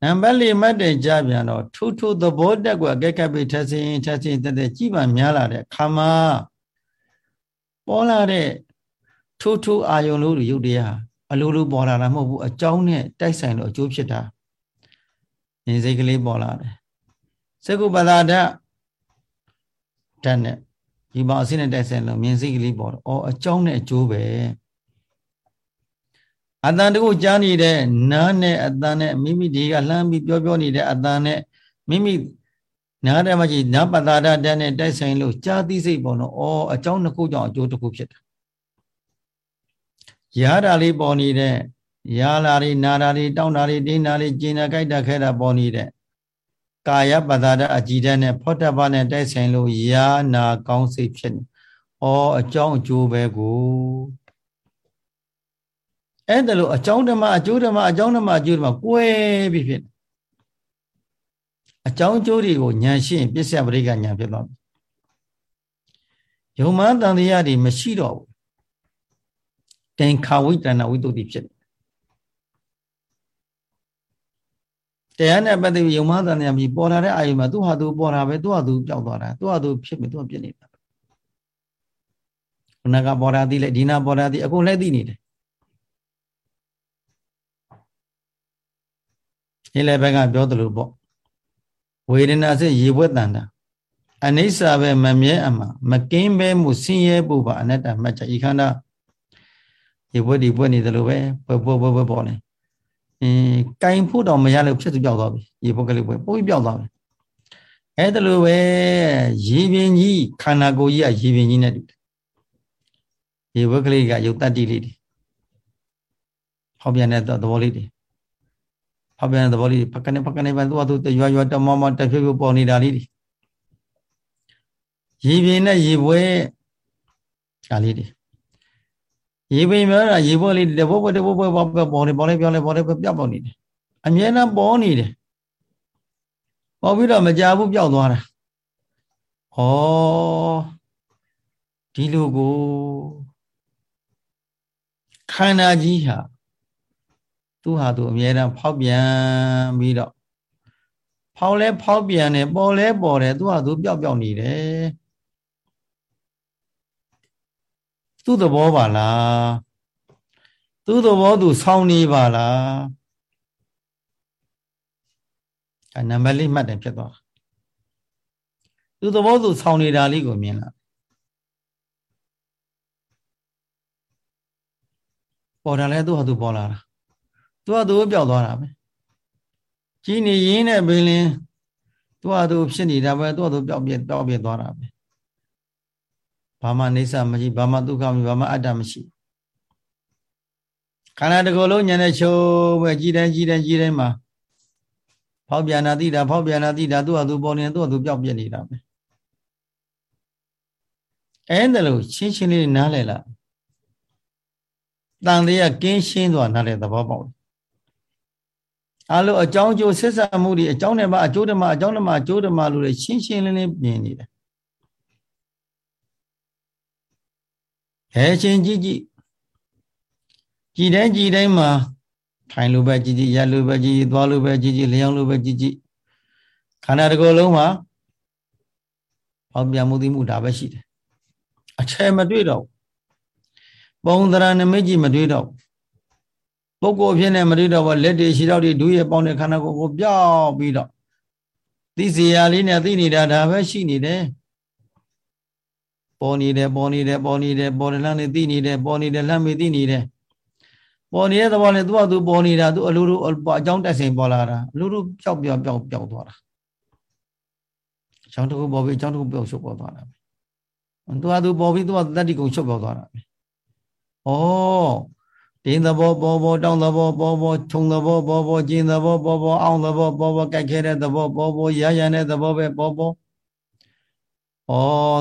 နံပါတ်4မှတ်တယ်ကြပြန်တော့ထူးထူးသဘောတက်ကွာကဲကပ်ပြီးထက်စင်းထက်စင်းတက်တက်ကြည်ပါများလာတဲ့ခါမှာ ပေါ်လာတဲ့ထူးထူးအာယုံလို့ရုပ်တရားအလိုလိုပေါ်လာတာမဟုတ်ဘူးအကြောင်းနဲ့တိုက်ဆိုင်လို့အကျိုးဖြစ်တာဉာဏ်စိတ်ကလေးပေါ်လာတယ်စကုပ္ပဒါဒဓာတ်နဲ့ဒီမှာအစိနဲ့တိုက်ဆိုင်လို့မြင်စိတ်ကလေးပေါ်တော့အော်အကြောင်းနဲ့အကျိုးပဲအတန်တကုကြားနေတဲ့နားနဲ့အတန်နဲ့မိမိဒီကလှမ်းပြီးပြောပြောနေတဲ့အတန်နဲ့မိမိ နားတယ်မှကြီးနာပတာဒတန်းနဲ့တိုက်ဆိုင်လို့ကြားသိစိတ်ပေါ်တော့အော်အကြောင်းတစ်ခုကြောင့်အကျိုးတစ်ခုဖြစ်တာရတာလေးပေါ်နေတဲ့ရလာတွေနာတာတွေတောင်းတာတွေတင်းတာတွေကျင်တာကြိုက်တာခဲတာပေါ်နေတဲ့ကာယပတာဒအကြည်တဲ့နဲ့ဖောတ္တပနဲ့တိုက်ဆိုင်လို့ယာနာကောင်းစိတ်ဖြစ်နေ။အော်အကြောင်းအကျိုးပဲကိုအဲ့ဒါလို့အကြောင်းဓမ္မအကျိုးဓမ္မအကြောင်းဓမ္မအကျိုးဓမ္မကွဲပြီးဖြစ် အကြောင်းကျိုးတွေကိုဉာဏ်ရှိရင်ပြစ္ဆယပရိကဉာဏ်ဖြစ်သွားပြီယုံမှန်တန်တရားတွေမရှိတော့ဘူးတင်ခါဝိတ္တနာဝိတ္တုတိဖြစ်တရားနဲ့ပတ်သက်ပြီးယုံမှန်တန်တရားပြီးပေါ်လာတဲ့အာယုမှာသူ့ဟာသူပေါ်တာပဲသူ့ဟာသူပျောက်သွားတာသူ့ဟာသူဖြစ်ပြီသူ့ပြစ်နေတာခုနကပေါ်တာသိလိုက်ဒီနာပေါ်တာသိအကုန်လည်းသိနေတယ်ဒီလည်းဘက်ကပြောသလိုပေါ့ ဝေဒနာစိရေဘွက်တန်တာအနိစ္စပဲမမြဲအမှမကင်းပဲမှုဆင်းရဲဖို့ပါအနတ္တမှတ်ချက်ဤခန္ဓာရေဘွက်ဒီဘွက်နေတယ်လို့ပဲဘွက်ဘွက်ဘွက်ဘွက်ပေါ်နေအင်းကင်ဖို့တော့မရလို့ဖြစ်သူပြောက်သွားပြီရေဘွက်ကလေးဘွက်ပိုးပြောက်သွားပြီအဲ့ဒါလိုပဲရေပင်ကြီးခန္ဓာကိုယ်ကြီးကရေပင်ကြီးနဲ့တူတယ်ရေဘွက်ကလေးကရုပ်တတ္တိလေးတွေဟောပြန်တဲ့သဘောလေးတွေ ဟောပြန်တဲ့သဘောလေးဖကနေဖကနေပဲသူ့အတူရွာရွာတမမတဖြည်းဖြည်းပေါ်နေတာလေးတွေရေပြင်နဲ့ရေပွဲဒါလေးတွေရေပင်ပြောတာရေပွဲလေးတဘောပွဲတဘောပွဲပေါ်ပေါ်နေပေါ်နေပြောနေပေါ်နေပြောက်ပေါ်နေတယ်အမြဲတမ်းပေါ်နေတယ်ပေါ်ပြီးတော့မကြဘူးပြောက်သွားတာဩဒီလိုကိုခန္ဓာကြီးဟာ သူဟာသူအမြဲတမ်းဖောက်ပြန်ပြီးတော့ဖောက်လဲဖောက်ပြန်တယ်ပေါ်လဲပေါ်တယ်သူဟာသူပျောက်ပျောက်နေတယ်သူ့သဘောပါလားသူ့သဘောသူဆောင်းနေပါလားအဲနံပါတ်လေးမှတ်တယ်ဖြစ်သွားသူ့သဘောသူဆောင်းနေတာလေးကိုမြင်လာပေါ်တာလဲသူ့ဟာသူပေါ်လာတာ သူကသူပျောက်သွားတာပဲကြီးနေရင်းနဲ့ပင်လင်းသူကသူဖြစ်နေတာပဲသူကသူပျောက်ပြပျောက်ပြသွားတာပဲဘာမှနေဆာမရှိဘာမှဒုက္ခမရှိဘာမှအတ္တမရှိခန္ဓာတစ်ခုလုံးညနေချိုးပဲကြီးတိုင်းကြီးတိုင်းကြီးတိုင်းမှာဖောက်ပြန်တာသိတာဖောက်ပြန်တာသိတာသူ့ဟာသူပေါ်နေသူ့ဟာသူပျောက်ပြနေတာပဲအဲ့ဒါလို့ရှင်းရှင်းလေးနားလည်လားတန်တရားကင်းရှင်းသွားနားလည်သဘောပေါက် အလိုအကြောင်းကျိုးဆက်ဆံမှုတွေအကြောင်းနဲ့မှအကျိုးဓမ္မအကြောင်းဓမ္မအကျိုးဓမ္မလို့ရှင်းရှင်းလင်းလင်းမြင်နေတယ်ဟဲချင်းကြည့်ကြည့်ကြည်တိုင်းကြည်တိုင်းမှာထိုင်လိုပဲကြည်ကြည်ရက်လိုပဲကြည်ကြည်သွားလိုပဲကြည်ကြည်လျောင်းလိုပဲကြည်ကြည်ခန္ဓာတစ်ခုလုံးမှာဟောပြမှုသိမှုဒါပဲရှိတယ်အချဲမတွေ့တော့ပုံသဏ္ဍာန်နမိတ်ကြီးမတွေ့တော့ ပုဂ္ဂိုလ်ဖြစ်နေမတွေ့တော့ဘောလက်တွေရှိတော့ဒီဒူးရဲ့ပေါင်းတဲ့ခန္ဓာကိုယ်ကိုပြောက်ပြီးတော့သိစီရလေးနဲ့သိနေတာဒါပဲရှိနေတယ်ပေါ်နေတယ်ပေါ်နေတယ်ပေါ်နေတယ်ပေါ်တယ်လှမ်းနေသိနေတယ်ပေါ်နေတယ်လှမ်းမေသိနေတယ်ပေါ်နေတဲ့သဘောနဲ့သူ့အတူပေါ်နေတာသူအလိုလိုအကြောင်းတက်စဉ်ပေါ်လာတာအလိုလိုပျောက်ပျောက်ပျောက်ပျောက်သွားတာအကြောင်းတစ်ခုပေါ်ပြီးအကြောင်းတစ်ခုပျောက်ရှုပ်ပေါ်သွားတာပဲသူကသူပေါ်ပြီးသူကတတ္တိကုံရှုပ်ပေါ်သွားတာပဲဩ တင်းသဘောပေါ်ပေါ်တောင်းသဘောပေါ်ပေါ်ခြုံသဘောပေါ်ပေါ်ကျင်သဘောပေါ်ပေါ်အောင်သဘောပေါ်ပေါ်ကြိုက်ခဲတဲ့သဘောပေါ်ပေါ်ရရတဲ့သဘောပဲပေါ်ပေါ်ဩ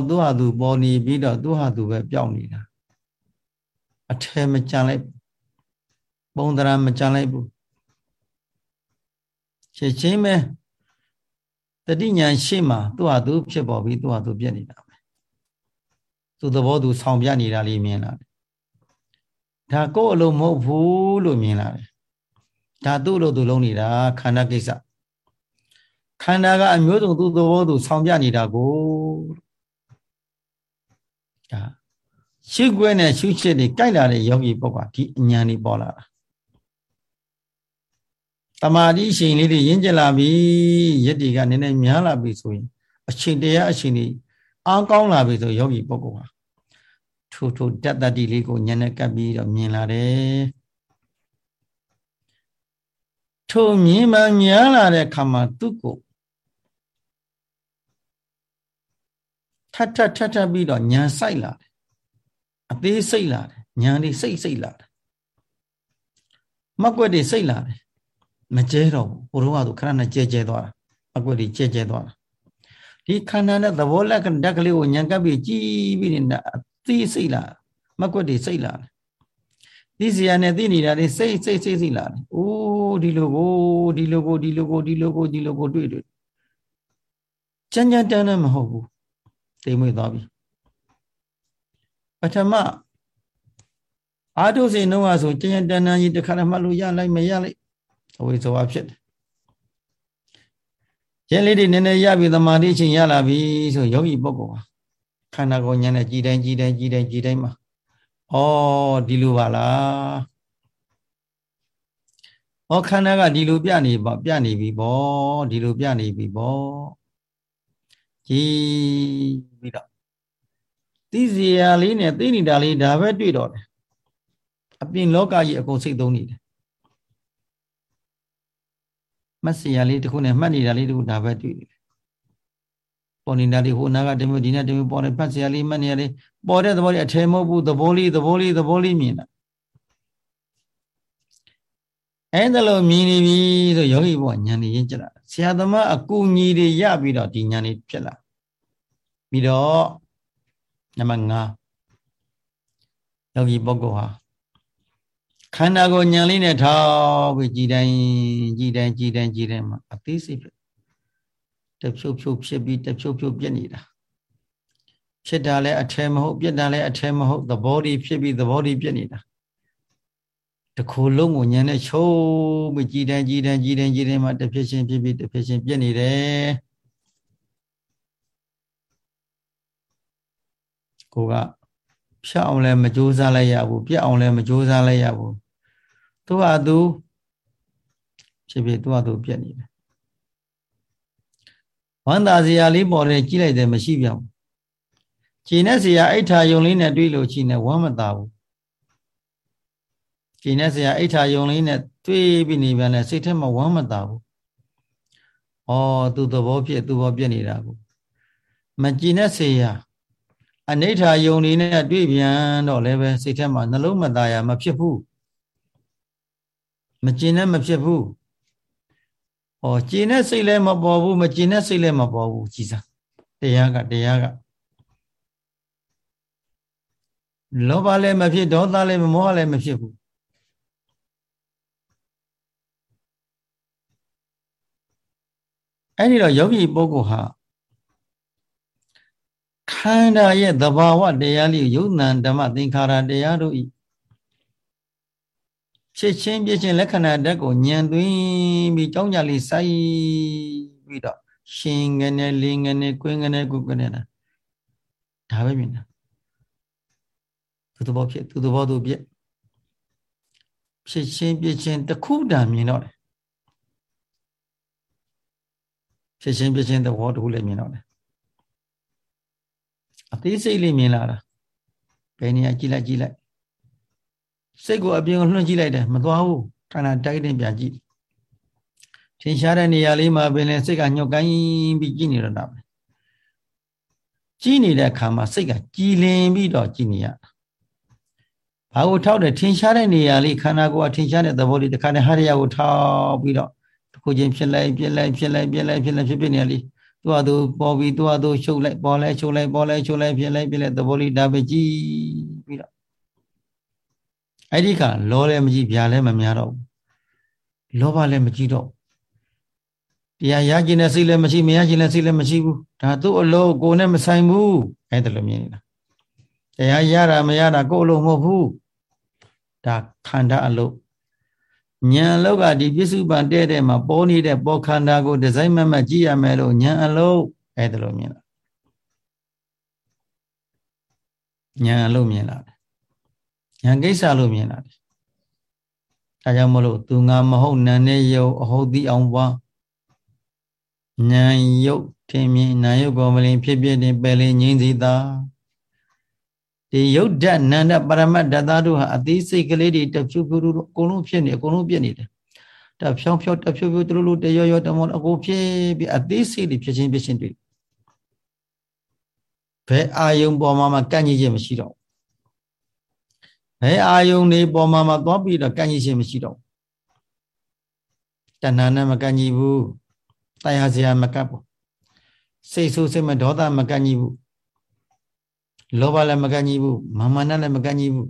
သူဟာသူပေါ်နေပြီးတော့သူဟာသူပဲပျောက်နေတာအထဲမကြံလိုက်ပုံသဏ္ဍာန်မကြံလိုက်ဘူးချက်ချင်းပဲတတိညာရှိမှသူဟာသူဖြစ်ပေါ်ပြီးသူဟာသူပြက်နေတာပဲသူသဘောသူဆောင်ပြနေတာလေးမြင်လာတယ် ဒါကိုယ့်အလုံးမဟုတ်ဘူးလို့မြင်လာတယ်ဒါသူ့လိုသူလုံးနေတာခန္ဓာကိစ္စခန္ဓာကအမျိုးစုံသူ့သဘောသူဆောင်ပြနေတာကိုဒါရှုခွဲနဲ့ရှုချစ်တွေကြိုက်လာတဲ့ယောဂီပုဂ္ဂိုလ်ဒီအဉာဏ်တွေပေါ်လာတာတမာတိရှင်လေးတွေရင်းကျက်လာပြီယက်တီကနည်းနည်းများလာပြီဆိုရင်အချိန်တရားအချိန်တွေအားကောင်းလာပြီဆိုယောဂီပုဂ္ဂိုလ်ဟာ ထိုထိုတတ္တတိလေးကိုညနေကပ်ပြီးတော့မြင်လာတယ်ထိုမြင်မှများလာတဲ့ခါမှာသူ့ကိုထထထထပြီးတော့ညာဆိုင်လာတယ်အသေးစိတ်လာတယ်ညာလေးစိတ်စိတ်လာတယ်မကွက်တွေစိတ်လာတယ်မကျဲတော့ဘူးဟိုတော့ကခဏနဲ့ကျဲကျဲသွားတာမကွက်တွေကျဲကျဲသွားတာဒီခန္ဓာနဲ့သဘောလက်ကဓာတ်ကလေးကိုညံကပ်ပြီးကြည်ပြီးနေတာ သိစိတ်လာမကွက်တွေစိတ်လာသိစရာနဲ့သိနေတာတွေစိတ်စိတ်စိတ်စိတ်လာတယ်အိုးဒီလိုကိုဒီလိုကိုဒီလိုကိုဒီလိုကိုဒီလိုကိုတွေ့တွေ့ကြမ်းကြမ်းတမ်းတမ်းမဟုတ်ဘူးတိမ်မွေ့သွားပြီပထမအာထုစေနှုံးဟာဆိုကြမ်းကြမ်းတမ်းကြီးတခါတည်းမှတ်လို့ရလိုက်မရလိုက်အဝိဇ္ဇဝါဖြစ်တယ်ရဲလေးတွေနည်းနည်းရပြီသမာဓိချင်းရလာပြီဆိုယောဂီပုဂ္ဂိုလ်ဟာ ခန္ဓာကိုယ်ဉာဏ်နဲ့ကြည်တိုင်းကြည်တိုင်းကြည်တိုင်းကြည်တိုင်းမှာဩဒီလိုပါလားဩခန္ဓာကဒီလိုပြနေပါပြနေပြီဗောဒီလိုပြနေပြီဗောကြည်ပြီးတော့သိစီရလေးနဲ့သိနေတာလေးဒါပဲတွေ့တော့တယ်အပြင်လောကကြီးအကုန်စိတ်သုံးနေတယ်မတ်စီရလေးတခုနဲ့မှတ်နေတာလေးတခုဒါပဲတွေ့နေတယ် ပေါ်နေတာလေးဟိုနာကတမျိုးဒီနေ့တမျိုးပေါ်နေဖတ်စီရလေးမှတ်နေရလေးပေါ်တဲ့သဘောလေးအထဲမဟုတ်ဘူးသဘောလေးသဘောလေးသဘောလေးမြင်တာအဲ့ဒါလို့မြင်နေပြီဆိုယောဂီဘောဉာဏ်ကြီးရင့်ကြလာဆရာသမားအကူညီတွေရပြီးတော့ဒီဉာဏ်လေးဖြစ်လာပြီးတော့နံပါတ်5ယောဂီပုဂ္ဂိုလ်ဟာခန္ဓာကိုယ်ဉာဏ်လေးနဲ့ထောက်ပြီးကြည်တိုင်းကြည်တိုင်းကြည်တိုင်းကြည်တိုင်းမှာအသေးစိတ်ဖြစ် တဖြုတ်ဖြုတ်ဖြစ်ပြီးတဖြုတ်ဖြုတ်ပြက်နေတာဖြစ်တာလည်းအထဲမဟုတ်ပြက်တာလည်းအထဲမဟုတ်သဘောတည်းဖြစ်ပြီးသဘောတည်းပြက်နေတာတခုလုံးကိုဉာဏ်နဲ့ချုံပြီးကြည်တိုင်းကြည်တိုင်းကြည်တိုင်းကြည်တိုင်းမှာတဖြစ်ချင်းဖြစ်ပြီးတဖြစ်ချင်းပြက်နေတယ်ကိုကဖြတ်အောင်လည်းမကြိုးစားလိုက်ရဘူးပြက်အောင်လည်းမကြိုးစားလိုက်ရဘူးသူ့ဟာသူဖြစ်ဖြစ်သူ့ဟာသူပြက်နေတယ် ဝန္တာစရာလေးပေါ်တယ်ကြည့်လိုက်တယ်မရှိပြောင်းကျင်တဲ့စရာအိဋ္ဌာယုံလေးနဲ့တွေ့လို့ရှိနေဝမ်းမသာဘူးကျင်တဲ့စရာအိဋ္ဌာယုံလေးနဲ့တွေ့ပြီးနေပြန်လဲစိတ်ထဲမှာဝမ်းမသာဘူးဩသူသဘောဖြစ်သူဘောပြက်နေတာကိုမကျင်တဲ့စရာအနိဋ္ဌာယုံလေးနဲ့တွေ့ပြန်တော့လည်းပဲစိတ်ထဲမှာနှလုံးမသားရမဖြစ်ဘူးမကျင်နဲ့မဖြစ်ဘူး ဟောကျင်တဲ့စိတ်လည်းမပေါ်ဘူးမကျင်တဲ့စိတ်လည်းမပေါ်ဘူးကြည်စားတရားကတရားကလောဘလည်းမဖြစ်ဒေါသလည်းမမောဟလည်းမဖြစ်ဘူးအဲ့ဒီတော့ယောဂီပုဂ္ဂိုလ်ဟာခန္ဓာရဲ့သဘာဝတရားလေးယုံနံဓမ္မသင်္ခါရတရားတို့ဤ ဖြစ်ချင်းပြချင်းလက္ခဏာဓာတ်ကိုညံသွင်းပြီးကြောင်းကြလေးစိုက်ပြီးတော့ရှင်ငနဲ့လင်းငနဲ့ကွင်းငနဲ့ကုကနဲ့ဒါပဲမြင်တာသူသဘောဖြစ်သူသဘောသူပြဖြစ်ချင်းပြချင်းတစ်ခုတည်းမြင်တော့တယ်ဖြစ်ချင်းပြချင်းသဘောတစ်ခုလည်းမြင်တော့တယ်အသေးစိတ်လေးမြင်လာတာဘယ်နေရာကြည့်လိုက်ကြည့်လိုက် စိတ်ကိုအပြင်ကိုလွှင့်ကြည့်လိုက်တယ်မသွားဘူးခန္ဓာတိုက်တဲ့ပြန်ကြည့်ထင်ရှားတဲ့နေရာလေးမှာပင်လဲစိတ်ကညှော့ကိုင်းပြီးကြည့်နေတော့တာပဲကြည့်နေတဲ့အခါမှာစိတ်ကကြည်လင်ပြီးတော့ကြည့်နေရတာဘာကိုထောက်တယ်ထင်ရှားတဲ့နေရာလေးခန္ဓာကိုယ်ကထင်ရှားတဲ့သဘောလေးတစ်ခါတည်းဟာရရကိုထောက်ပြီးတော့တစ်ခုချင်းဖြစ်လိုက်ပြက်လိုက်ဖြစ်လိုက်ပြက်လိုက်ဖြစ်လိုက်ဖြစ်ဖြစ်နေရလေးသူ့ဟာသူပေါ်ပြီးသူ့ဟာသူရှုပ်လိုက်ပေါ်လိုက်ရှုပ်လိုက်ပေါ်လိုက်ရှုပ်လိုက်ဖြစ်လိုက်ဖြစ်လိုက်သဘောလေးဒါပဲကြည့်ပြီးတော့ အဲ့ဒီကလောလည်းမကြည့်ဗျာလည်းမများတော့ဘူးလောဘလည်းမကြည့်တော့တရားရကျင်တဲ့စိတ်လည်းမရှိမရကျင်တဲ့စိတ်လည်းမရှိဘူးဒါသူ့အလို့ကိုယ်နဲ့မဆိုင်ဘူးအဲ့ဒါလိုမြင်နေတာတရားရတာမရတာကိုယ်အလို့မဟုတ်ဘူးဒါခန္ဓာအလို့ဉာဏ်အလုတ်ကဒီပြစ္စုပန်တဲ့တဲ့မှာပေါ်နေတဲ့ပေါ်ခန္ဓာကိုဒီဇိုင်းမမကြည့်ရမယ်လို့ဉာဏ်အလုတ်အဲ့ဒါလိုမြင်လာဉာဏ်အလုတ်မြင်လာတယ် ဉာဏ်ကိစ္စလို့မြင်လာတယ်ဒါကြောင့်မလို့သူငါမဟုတ်နံနဲ့ယုတ်အဟုတ်သိအောင်ပွားဉာဏ်ယုတ်ထင်မြင်နာယုတ်ကောမလင်ဖြစ်ဖြစ်တင်ပယ်လင်းငြိမ်းစီသာဒီယုတ်ဓာတ်နန္ဒပရမတ်ဓာတ်တို့ဟာအသေးစိတ်ကလေးတွေတဖြူဖြူတို့အကုန်လုံးဖြစ်နေအကုန်လုံးပြည့်နေတယ်တဖြောင်းဖြောင်းတဖြူဖြူတို့လိုတရောရောတမောအကုန်ဖြစ်ပြီးအသေးစိတ်တွေဖြစ်ချင်းဖြစ်ချင်းတွေ့ဘယ်အာယုံပေါ်မှာမှကန့်ညှိခြင်းမရှိတော့ ဘယ်အာယုံတွေပေါ်မှာမှသွားပြီးတော့ကန့်ညှိခြင်းမရှိတော့တဏှာနဲ့မကန့်ညှိဘူးတရားစရာမကပ်ဘူးစိတ်ဆိုးစိတ်မဒေါသမကန့်ညှိဘူးလောဘလည်းမကန့်ညီဘူးမာမနလည်းမကန့်ညီဘူး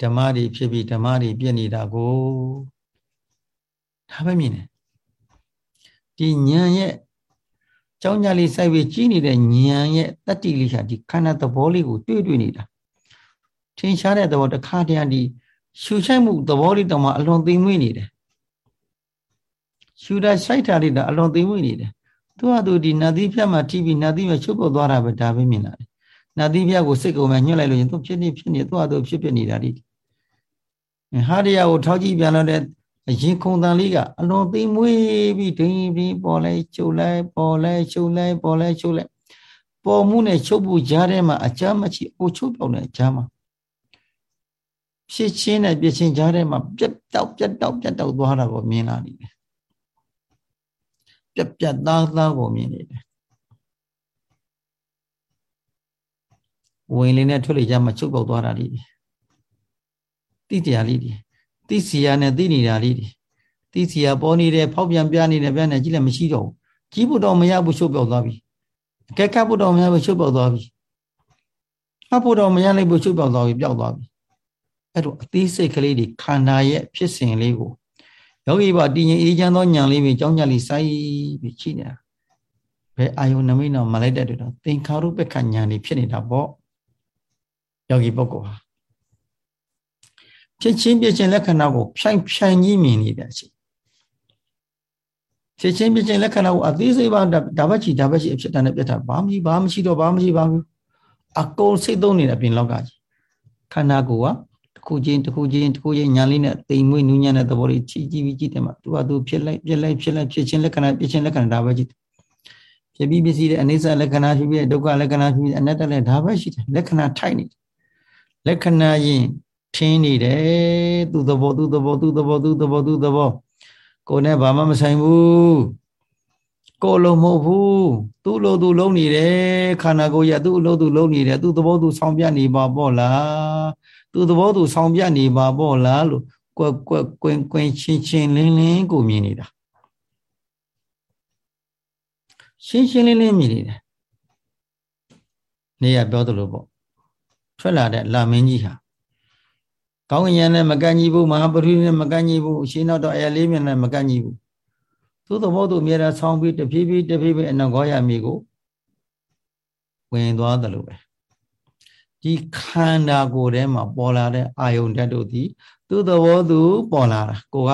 ဓမ္မတွေဖြစ်ပြီးဓမ္မတွေပြည့်နေတာကိုဒါပဲမြင်တယ်ဒီဉာဏ်ရဲ့ ကြောင်းကြလေးစိုက်ပြီးကြီးနေတဲ့ဉာဏ်ရဲ့တတ္တိလေးဟာဒီခန္ဓာသဘောလေးကိုတွေ့တွေ့နေတာထင်ရှားတဲ့သဘောတစ်ခါတည်းဒီရှူရှိုက်မှုသဘောလေးတောင်မှအလွန်သိမ့်မွေ့နေတယ်ရှူတာရှိုက်တာလေးတောင်အလွန်သိမ့်မွေ့နေတယ်သူကသူဒီနတ်သီးဖြတ်မှာထိပြီးနတ်သီးမှာချုပ်ပေါ်သွားတာပဲဒါပဲမြင်လာတယ်နတ်သီးဖြတ်ကိုစိတ်ကုန်မှညှွှတ်လိုက်လို့ရင်သူဖြစ်နေဖြစ်နေသူကသူဖြစ်ဖြစ်နေတာဒီဟာတရားကိုထောက်ကြည့်ပြန်လို့တဲ့ အရင်ခုံတန်လေးကအလွန်သိမ့်မွေးပြီးဒိန်ပြီးပေါ်လဲချုပ်လိုက်ပေါ်လဲချုပ်လိုက်ပေါ်လဲချုပ်လိုက်ပေါ်မှုနဲ့ချုပ်ဖို့ကြားထဲမှာအကြမ်းမချီအိုချုပ်ပြောင်းတဲ့အကြမ်းမှာဖြစ်ချင်းနဲ့ပြချင်းကြားထဲမှာပြက်တောက်ပြက်တောက်ပြက်တောက်သွားတာကိုမြင်လာနေတယ်ပြက်ပြက်သားသားကိုမြင်နေတယ်ဝင်လေးနဲ့ထွက်လေကြမှာချုပ်ပေါက်သွားတာလေးတိတရားလေးတွေ တိစီယာနဲ့သိနေတာလေးတွေတိစီယာပေါ်နေတယ်ဖောက်ပြန်ပြနေတယ်ပြန်နေကြည့်လည်းမရှိတော့ဘူးကြီးဖို့တော့မရဘူးချုပ်ပေါက်သွားပြီအကဲကပ်ဖို့တော့မရဘူးချုပ်ပေါက်သွားပြီဟပ်ဖို့တော့မရလိုက်ဘူးချုပ်ပေါက်သွားပြီပျောက်သွားပြီအဲ့တော့အသေးစိတ်ကလေးတွေခန္ဓာရဲ့ဖြစ်စဉ်လေးကိုယောဂီပါတည်ငြိမ်အေးချမ်းသောဉာဏ်လေးပဲကြောင်းကြလေးစိုက်ပြီးရှိနေတာဘယ်အာယုနမိတ်တော့မလိုက်တဲ့တူတော့သင်္ခါရုပ္ပခဉာဏ်လေးဖြစ်နေတာပေါ့ယောဂီပုဂ္ဂိုလ်ဟာ ဖြစ်ချင်းပြချင်းလက္ခဏာကိုဖြန့်ဖြန့်ကြီးမြင်နေတဲ့အချိန်ဖြစ်ချင်းပြချင်းလက္ခဏာကိုအသေးစိတ်ပါဒါဘချီဒါဘချီအဖြစ်တန်တဲ့ပြတ်တာဘာမှဘာမှရှိတော့ဘာမှရှိပါဘူးအကုန်စိတ်သုံးနေတဲ့အပြင်လောကကြီးခန္ဓာကိုယ်ကတစ်ခုချင်းတစ်ခုချင်းတစ်ခုချင်းညာလေးနဲ့တိမ်မွေးနူးညံ့တဲ့သဘောလေးချီကြည့်ပြီးကြည့်တယ်မှာသူကသူဖြစ်လိုက်ပြက်လိုက်ဖြစ်လိုက်ဖြစ်ချင်းလက္ခဏာပြချင်းလက္ခဏာဒါပဲကြည့်ဖြစ်ပြီးပစ္စည်းတဲ့အနိစ္စလက္ခဏာဖြစ်ပြီးဒုက္ခလက္ခဏာဖြစ်ပြီးအနတ္တလည်းဒါပဲရှိတယ်လက္ခဏာထိုက်နေတယ်လက္ခဏာရင် ထင်းနေတယ်သူသဘောသူသဘောသူသဘောသူသဘောသူသဘောကိုယ်နဲ့ဘာမှမဆိုင်ဘူးကိုယ်လုံးမဟုတ်ဘူးသူ့လိုသူလုံးနေတယ်ခန္ဓာကိုယ်ရသူ့လိုသူလုံးနေတယ်သူ့သဘောသူဆောင်းပြနေပါပေါ့လားသူ့သဘောသူဆောင်းပြနေပါပေါ့လားလို့ကွက်ကွက်ကွင်ကွင်ချင်းချင်းလင်းလင်းကိုမြင်နေတာရှင်းရှင်းလင်းလင်းမြင်နေတယ်နေရပြောသလိုပေါ့ထွက်လာတဲ့လာမင်းကြီးဟာ ကောင်းကင်ယံနဲ့မကန့်ညီဘူးမဟာပရိနဲ့မကန့်ညီဘူးအရှင်းတော့အရာလေးမြင်နဲ့မကန့်ညီဘူးသို့သောဘောသူအမြဲတမ်းဆောင်းပြီးတဖြည်းဖြည်းတဖြည်းဖြည်းအနောက်ခေါ်ရမည်ကိုဝင်သွားတယ်လို့ပဲဒီခန္ဓာကိုယ်ထဲမှာပေါ်လာတဲ့အာယုန်ဓာတ်တို့သည်သူ့သဘောသူ ပေါ်လာတာကိုက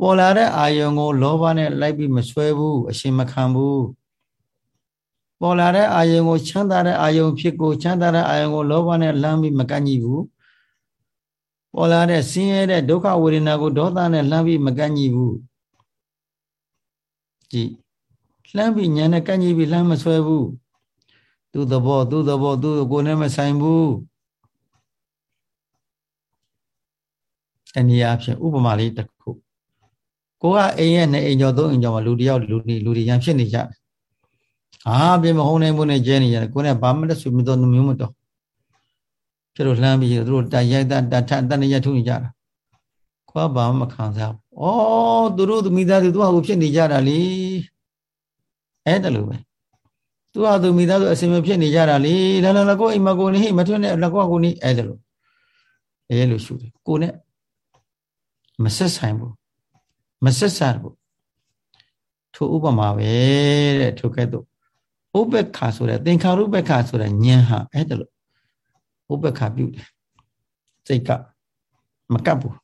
ပေါ်လာတဲ့အာယုန်ကို လောဘနဲ့လိုက်ပြီးမဆွဲဘူးအရှင်မခံဘူးပေါ်လာတဲ့အာယုံကိုချမ်းသာတဲ့အာယုံဖြစ်ကိုချမ်းသာတဲ့အာယုံကိုလောဘနဲ့လမ်းပြီးမကန့်ညီဘူး ပေါ်လာတဲ့ဆင်းရဲတဲ့ဒုက္ခဝေဒနာကိုဒေါသနဲ့လှမ်းပြီးမကန့်ညီဘူးကြည်လှမ်းပြီးညာနဲ့ကန့်ညီပြီးလှမ်းမဆွဲဘူးသူ့သဘောသူ့သဘောသူ့ကိုယ်နဲ့မဆိုင်ဘူးတနည်းအားဖြင့်ဥပမာလေးတစ်ခုကိုကအိမ်ရဲ့နဲ့အိမ်ကျော်သုံးအိမ်ကျော်မှာလူတယောက်လူနေလူတွေရန်ဖြစ်နေကြတယ်အာပြင်မဟုံးနိုင်မှုနဲ့ကျဲနေရတယ်ကိုယ်နဲ့ဘာမှတဆူမတော်မျိုးမတော် ကျတော့လှမ်းပြီးသူတို့တရိုက်တတထတနရထုနေကြတာခွာဘာမှမခံစားဘူးဩသူတို့မိသားစုသူဟာကိုဖြစ်နေကြတာလေအဲ့တလို့ပဲသူဟာသူမိသားစုအစင်မဖြစ်နေကြတာလေလာလာလာကိုအိမ်မကိုနေဟိမထွန်းနဲ့လကောကိုနေအဲ့တလို့အဲ့လိုရှုတယ်ကိုနဲ့မဆက်ဆိုင်ဘူးမဆက်ဆံဘူးထိုဥပမာပဲတဲ့ထိုကဲ့သို့ဥပ္ပခါဆိုတဲ့သင်္ခါရုပ္ပခါဆိုတဲ့ဉာဏ်ဟာအဲ့တလို့ ဥပ္ပခါပြုတယ်စိတ်ကမကပ်ဘူး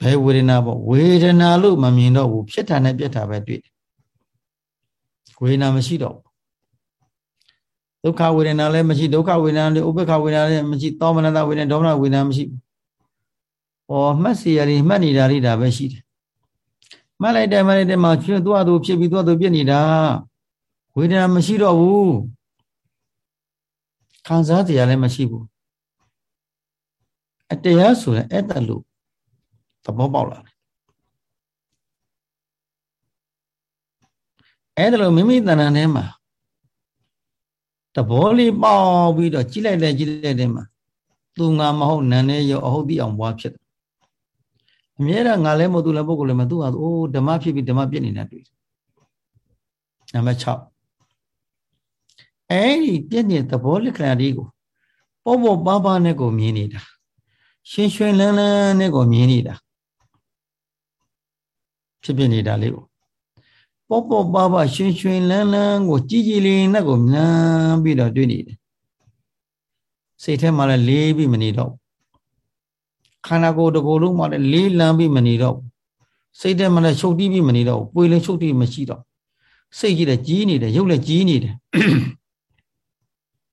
ဘယ်ဝေဒနာပေါ့ဝေဒနာလို့မမြင်တော့ဘူးဖြစ်တာနဲ့ပြက်တာပဲတွေ့တယ်ဝေဒနာမရှိတော့ဒုက္ခဝေဒနာလည်းမရှိဒုက္ခဝေဒနာလည်းဥပ္ပခဝေဒနာလည်းမရှိသောမနတဝေဒနာဒေါမနဝေဒနာမရှိဘူး။အော်မှတ်စီရည်မှတ်နေတာလေးဒါပဲရှိတယ်။မှတ်လိုက်တယ်မှတ်လိုက်တယ်မှာကျွတ်သွားသူဖြစ်ပြီးသွားသူပြစ်နေတာဝေဒနာမရှိတော့ဘူး ခံစားတရားလည်းမရှိဘူးအတရားဆိုရင်အဲ့တလို့သဘောပေါက်လာတယ်အဲ့ဒါလို့မိမိတဏ္ဍာထဲမှာသဘောလေးပေါက်ပြီးတော့ကြည့်လိုက်တဲ့ကြည့်လိုက်တဲ့မှာသူငါမဟုတ်နန်းနဲ့ရောအဟုတ်တိအောင်ဘွားဖြစ်တယ်အမြဲတမ်းငါလည်းမဟုတ်သူလည်းပုဂ္ဂိုလ်လည်းမသူဟာအိုးဓမ္မဖြစ်ပြီးဓမ္မပြည့်နေတာတွေ့တယ်နံပါတ်6 အဲ့ဒီပြည့်နေတဲ့သဘောလက္ခဏာလေးကိုပေါ့ပေါ့ပါးပါးနဲ့ကိုမြင်နေတာရှင်ရွှင်လန်းလန်းနဲ့ကိုမြင်နေတာဖြစ်ဖြစ်နေတာလေးကိုပေါ့ပေါ့ပါးပါးရှင်ရွှင်လန်းလန်းကိုကြည်ကြည်လေးနဲ့ကိုမြန်းပြီးတော့တွေ့နေတယ်စိတ်ထဲမှာလည်းလေးပြီးမနေတော့ခန္ဓာကိုယ်တစ်ကိုယ်လုံးမှာလည်းလေးလန်းပြီးမနေတော့စိတ်ထဲမှာလည်းရှုပ်တီးပြီးမနေတော့ပွေလည်းရှုပ်တီးမရှိတော့စိတ်ကြီးလည်းကြီးနေတယ်ရုပ်လည်းကြီးနေတယ်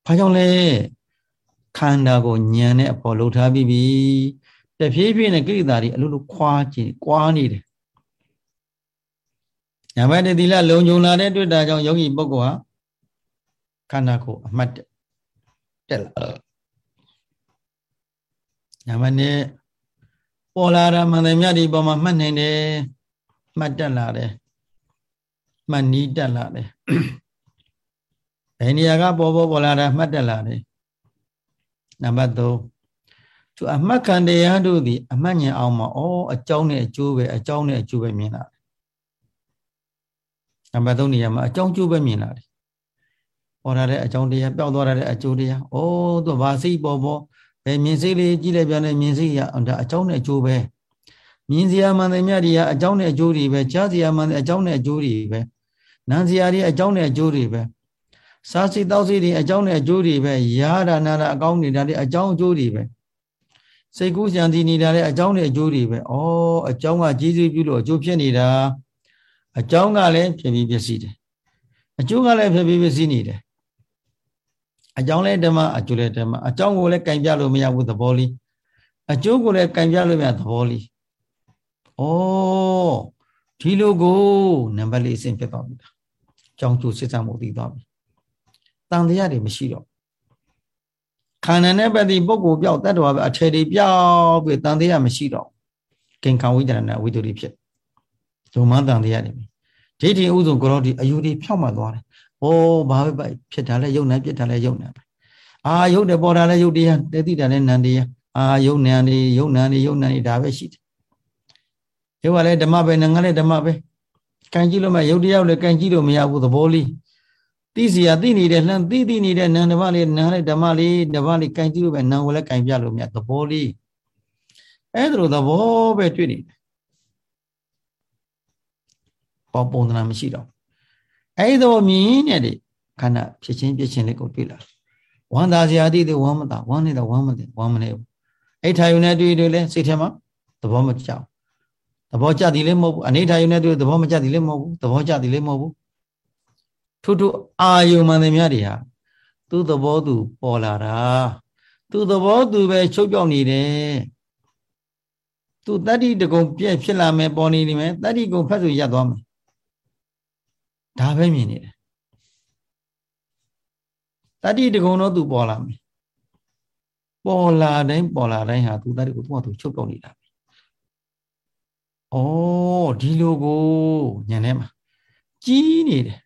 ဘာကြောင့်လဲခန္ဓာကိုညံနဲ့အပေါ်လှုပ်ထားပြီးပြီတဖြည်းဖြည်းနဲ့ကိရိတာတွေအလိုလိုခွာကြည့်ကွာနေတယ်ညာဘက်တတိလလုံုံလာတဲ့တွေ့တာကြောင့်ယောဂီပုဂ္ဂိုလ်ဟာခန္ဓာကိုအမှတ်တက်လာညာဘက်နဲ့ပေါ်လာတာမှန်တယ်မြတ်ဒီပေါ်မှာမှတ်နိုင်တယ်မှတ်တက်လာတယ်မှတ်နီးတက်လာတယ် ဘယ်နေရာကပေါ်ပေါ်ပေါ်လာတာမှတ်တက်လာတယ်နံပါတ်3သူအမှတ်ခံတရားတို့သည်အမှတ်ဉာဏ်အောင်မှာဩအကြောင်းနဲ့အကျိုးပဲအကြောင်းနဲ့အကျိုးပဲမြင်လာတယ်နံပါတ်3နေရာမှာအကြောင်းကျိုးပဲမြင်လာတယ်ပေါ်လာတဲ့အကြောင်းတရားပျောက်သွားတဲ့အကျိုးတရားဩသူဘာစိတ်ပေါ်ပေါ်ဘယ်မြင်စိတ်လေးကြည့်လိုက်ပြန်လဲမြင်စိတ်ရဒါအကြောင်းနဲ့အကျိုးပဲမြင်စရာမှန်တယ်မြတ်ဒီကအကြောင်းနဲ့အကျိုးတွေပဲကြားစရာမှန်တယ်အကြောင်းနဲ့အကျိုးတွေပဲနားစရာတွေအကြောင်းနဲ့အကျိုးတွေပဲ စားစိတောက်စိတွေအကြောင်းနဲ့အကျိုးတွေပဲရာဒါနာတာအကောင်းနေတာတွေအကြောင်းအကျိုးတွေပဲစိတ်ကူးကြံတည်နေတာလည်းအကြောင်းနဲ့အကျိုးတွေပဲဩအကြောင်းကကြီးစုပြုလို့အကျိုးဖြစ်နေတာအကြောင်းကလည်းဖြစ်ပြီးပြည့်စည်တယ်အကျိုးကလည်းဖြစ်ပြီးပြည့်စည်နေတယ်အကြောင်းလည်းဓမ္မအကျိုးလည်းဓမ္မအကြောင်းကိုလည်းကင်ပြလို့မရဘူးသဘောလေးအကျိုးကိုလည်းကင်ပြလို့မရသဘောလေးဩဒီလိုကိုနံပါတ်လေးအဆင့်ဖြစ်သွားပြီလားအကြောင်းကျိုးစစ်စမှုသိသွားပြီ တန်တရားတွေမရှိတော့ခန္ဓာနဲ့ပတ်သက်ပုဂ္ဂိုလ်ပြောက်တတ်တော်ပဲအထေတွေပြောက်ပြီးတန်တရားမရှိတော့ကင်္ခဝိဒရဏဝိတုတွေဖြစ်ဒုမတန်တရားတွေဒိဋ္ဌိဥစုံကိုရောဒီအယူတွေဖြောက်မှသွားတယ်ဩဘာပဲပဲဖြစ်တာလဲယုံနေဖြစ်တာလဲယုံနေပဲအာယုတ်တယ်ပေါ်တာလဲယုတ်တရားတသိတာလဲနန္တရားအာယုံနံနေယုံနံနေယုံနံနေဒါပဲရှိတယ်ယုတ်ကလည်းဓမ္မပဲငါလည်းဓမ္မပဲကန်ကြည့်လို့မယုတ်တရားလည်းကန်ကြည့်လို့မရဘူးသဘောလေး သိစီရသိနေတဲ့လှမ်းသိသိနေတဲ့နံဓမ္မလေးနံလည်းဓမ္မလေးဓမ္မလေးကန်ကြည့်လို့ပဲနံကိုလည်းကန်ပြလို့မရသဘောလေးအဲ့ဒါလိုသဘောပဲတွေ့နေတယ်ပေါ်ပုံသဏ္ဍာန်မရှိတော့အဲ့ဒီတော့မြင်နေတဲ့ခန္ဓာဖြစ်ချင်းပြချင်းလေးကိုတွေ့လာဝမ်းသာစရာတည်းတည်းဝမ်းမသာဝမ်းနေတာဝမ်းမသိဝမ်းမနေဘူးအဲ့ထာယုံနဲ့တွေ့တွေ့လဲစိတ်ထဲမှာသဘောမကျဘူးသဘောကျသည်လည်းမဟုတ်ဘူးအနေထာယုံနဲ့တွေ့သဘောမကျသည်လည်းမဟုတ်ဘူးသဘောကျသည်လည်းမဟုတ်ဘူး ထုထုအာယုံမှန်တယ်များတွေဟာသူ့သဘောသူပေါ်လာတာသူ့သဘောသူပဲချုပ်ပြောက်နေတယ်သူတတ္တိတကုံပြည့်ဖြစ်လာမယ်ပေါ်နေနေမယ်တတ္တိကုံဖတ်ဆိုရပ်သွားမယ်ဒါပဲမြင်နေတယ်တတိတကုံတော့သူပေါ်လာမယ်ပေါ်လာတိုင်းပေါ်လာတိုင်းဟာသူတတိကိုသူ့ဟာသူချုပ်တော့နေတာပဲဩဒီလိုကိုညံထဲမှာကြီးနေတယ်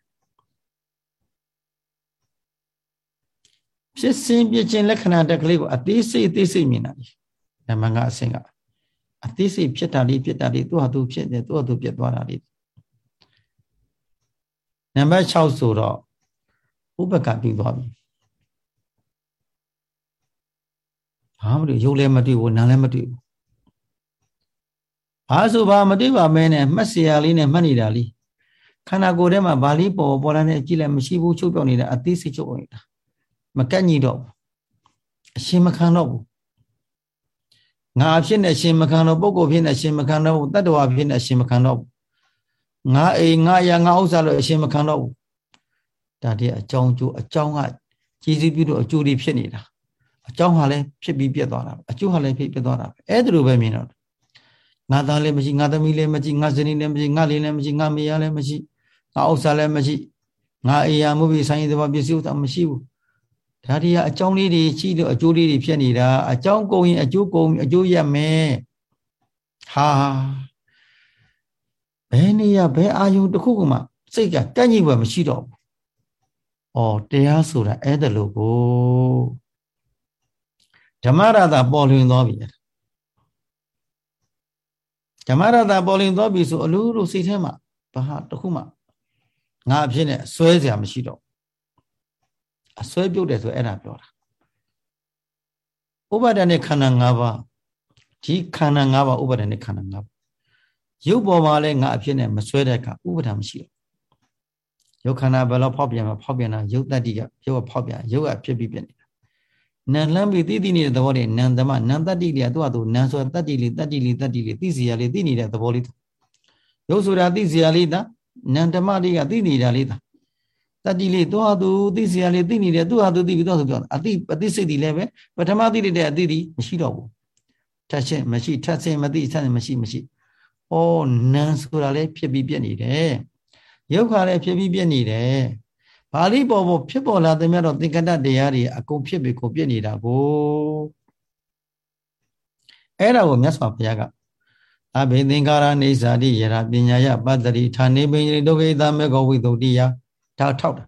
ဖြစ်စဉ်ပြခြင်းလက္ခဏာတက်ကလေးကိုအသေးစိတ်အသေးစိတ်မြင်တာလေဓမ္မကအစဉ်ကအသေးစိတ်ဖြစ်တာလေးဖြစ်တာလေးသူ့ဟာသူဖြစ်တယ်သူ့ဟာသူပြတ်သွားတာလေးနံပါတ်6ဆိုတော့ဥပကပြီးသွားပြီဘာမလို့ရုပ်လည်းမတွေ့ဘူးနာလည်းမတွေ့ဘူးဘာဆိုဘာမတွေ့ပါမဲနဲ့မှတ်စရာလေးနဲ့မှတ်နေတာလေးခန္ဓာကိုယ်ထဲမှာဗာလေးပေါ်ပေါ်လာနေအကြည့်လည်းမရှိဘူးချုပ်ပြောင်းနေတာအသေးစိတ်ချုပ်နေတာ မကန့်ညီတော့ဘူးအရှင်မခံတော့ဘူးငါဖြစ်နေရှင်မခံတော့ပုဂ္ဂိုလ်ဖြစ်နေရှင်မခံတော့ဘူးတတ္တဝါဖြစ်နေရှင်မခံတော့ဘူးငါအိမ်ငါရငါဥစ္စာလို့အရှင်မခံတော့ဘူးဒါတည်းအကြောင်းကျိုးအကြောင်းကကြည်စည်းပြုလို့အကျိုးတွေဖြစ်နေတာအကြောင်းဟာလည်းဖြစ်ပြီးပြတ်သွားတာအကျိုးဟာလည်းဖြစ်ပြတ်သွားတာပဲအဲ့ဒါလိုပဲမြင်တော့ငါသားလည်းမရှိငါသမီးလည်းမရှိငါဇနီးလည်းမရှိငါလေးလည်းမရှိငါမေယားလည်းမရှိငါဥစ္စာလည်းမရှိငါအိယာမှုပြီးဆိုင်ရတဲ့ဘာပစ္စည်းဥစ္စာမရှိဘူး ဒါတွေကအကြောင်းလေးတွေရှိလို့အကျိုးလေးတွေဖြစ်နေတာအကြောင်းကုန်ရင်အကျိုးကုန်အကျိုးရမယ်ဟာဘယ်နေရဘယ်အာယုတစ်ခုကမှစိတ်ကတန့်ညိဘွယ်မရှိတော့ဘူး။အော်တရားဆိုတာအဲ့ဒါလို့ကိုဓမ္မရတာပေါ်လွင်သွားပြီ။ဓမ္မရတာပေါ်လွင်သွားပြီဆိုအလိုလိုစိတ်ထဲမှာဘာတစ်ခုမှငါအဖြစ်နဲ့ဆွဲเสียမရှိတော့ အဆွဲပြုတ်တယ်ဆိုအဲ့ဒါပြောတာဥပါဒနဲ့ခန္ဓာ၅ပါးဒီခန္ဓာ၅ပါးဥပါဒနဲ့ခန္ဓာ၅ပါးရုပ်ပေါ်မှာလည်းငါအဖြစ်နဲ့မဆွဲတဲ့အခါဥပါဒမရှိဘူးရုပ်ခန္ဓာဘယ်လိုဖောက်ပြန်မှာဖောက်ပြန်တာရုပ်တတ္တိကရုပ်ကဖောက်ပြန်ရုပ်ကဖြစ်ပြီးပြနေတာနံလှမ်းပြီးသိသိနေတဲ့သဘောတွေနံသမနံတတ္တိတွေကသူ့အတူနံဆိုတတ္တိလေးတတ္တိလေးတတ္တိလေးသိစီရလေးသိနေတဲ့သဘောလေးရုပ်ဆိုတာသိစီရလေးတာနံဓမ္မလေးကသိနေတာလေးတာ တတိလေးသူ့ဟာသူသိစရာလေးသိနေတယ်သူ့ဟာသူသိပြီးတော့ဆိုပြောအတိအသိစိတ်ဒီလည်းပဲပထမသိနေတဲ့အသိဒီမရှိတော့ဘူးထက်ချင်းမရှိထက်ချင်းမသိထက်ချင်းမရှိမရှိဩနန်းဆိုတာလည်းဖြစ်ပြီးပြက်နေတယ်ရုပ်ခါလည်းဖြစ်ပြီးပြက်နေတယ်ဘာလိပေါ်ပေါ်ဖြစ်ပေါ်လာတဲ့မြတ်တော့သင်္ကတတရားတွေအကုန်ဖြစ်ပြီးကိုပြက်နေတာကိုအဲ့ဒါကိုမြတ်စွာဘုရားကအဘိသင်္ကာရနေဇာတိယရာပညာယပတ္တိဌာနေပိညိဒုက္ခိတမေဃဝိသုဒ္ဓိယ ဒါထောက်တာ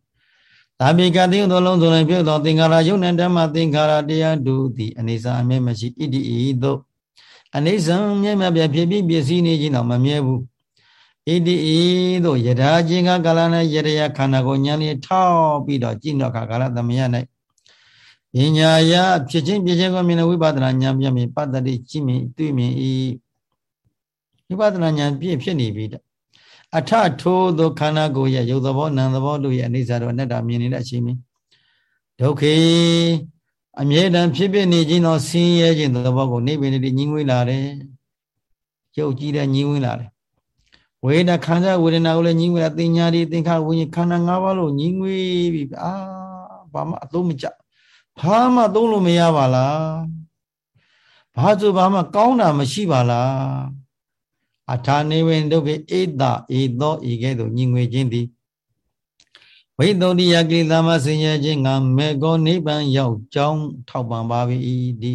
သာမိကတိသောလုံးစုံလည်းပြုသောသင်္ခါရယုံနဲ့ဓမ္မသင်္ခါရတရားတို့သည်အနေစာအမြဲမရှိဣတိဤသို့အနေဆံမြဲမြပြဖြစ်ပြီးပစ္စည်းနေခြင်းတော့မမြဲဘူးဣတိဤသို့ယထာချင်းကကာလနဲ့ယရယခန္ဓာကိုဉာဏ်လေးထောက်ပြီးတော့ကြည့်တော့ခါကာလသမယ၌ပညာယဖြစ်ခြင်းပြခြင်းကိုမြင်တဲ့ဝိပဿနာဉာဏ်ပြမြင်ပတ္တိကြည့်မြင်တွေ့မြင်ဤဝိပဿနာဉာဏ်ပြည့်ဖြစ်နေပြီ အထထိုးသောခန္ဓာကိုယ်ရဲ့ရုပ်သဘောနာမ်သဘောတို့ရဲ့အနိစ္စတို့အနတ္တမြင်နေတဲ့အချိန်မြင်ဒုက္ခေအမြဲတမ်းဖြစ်ဖြစ်နေခြင်းသောဆင်းရဲခြင်းသဘောကိုနေပင်နေညင်းဝေးလာတယ်ရုပ်ကြည့်တဲ့ညင်းဝေးလာတယ်ဝေဒခန္ဓာဝေဒနာကိုလည်းညင်းဝေးလာတင်ညာဒီသင်္ခါဝိညာဉ်ခန္ဓာ၅ပါးလို့ညင်းဝေးပြီအာဘာမှအသုံးမကျဘာမှသုံးလို့မရပါလားဘာဆိုဘာမှကောင်းတာမရှိပါလား အထာနေဝင်ဒုက္ခဧတဧသောဤကဲ့သို့ညီငွေခြင်းသည်ဝိသုဒ္ဓိယကိသမဆင်ရခြင်းငါမေကောနိဗ္ဗာန်ရောက်ကြောင်းထောက်ပံ့ပါ၏ဒီ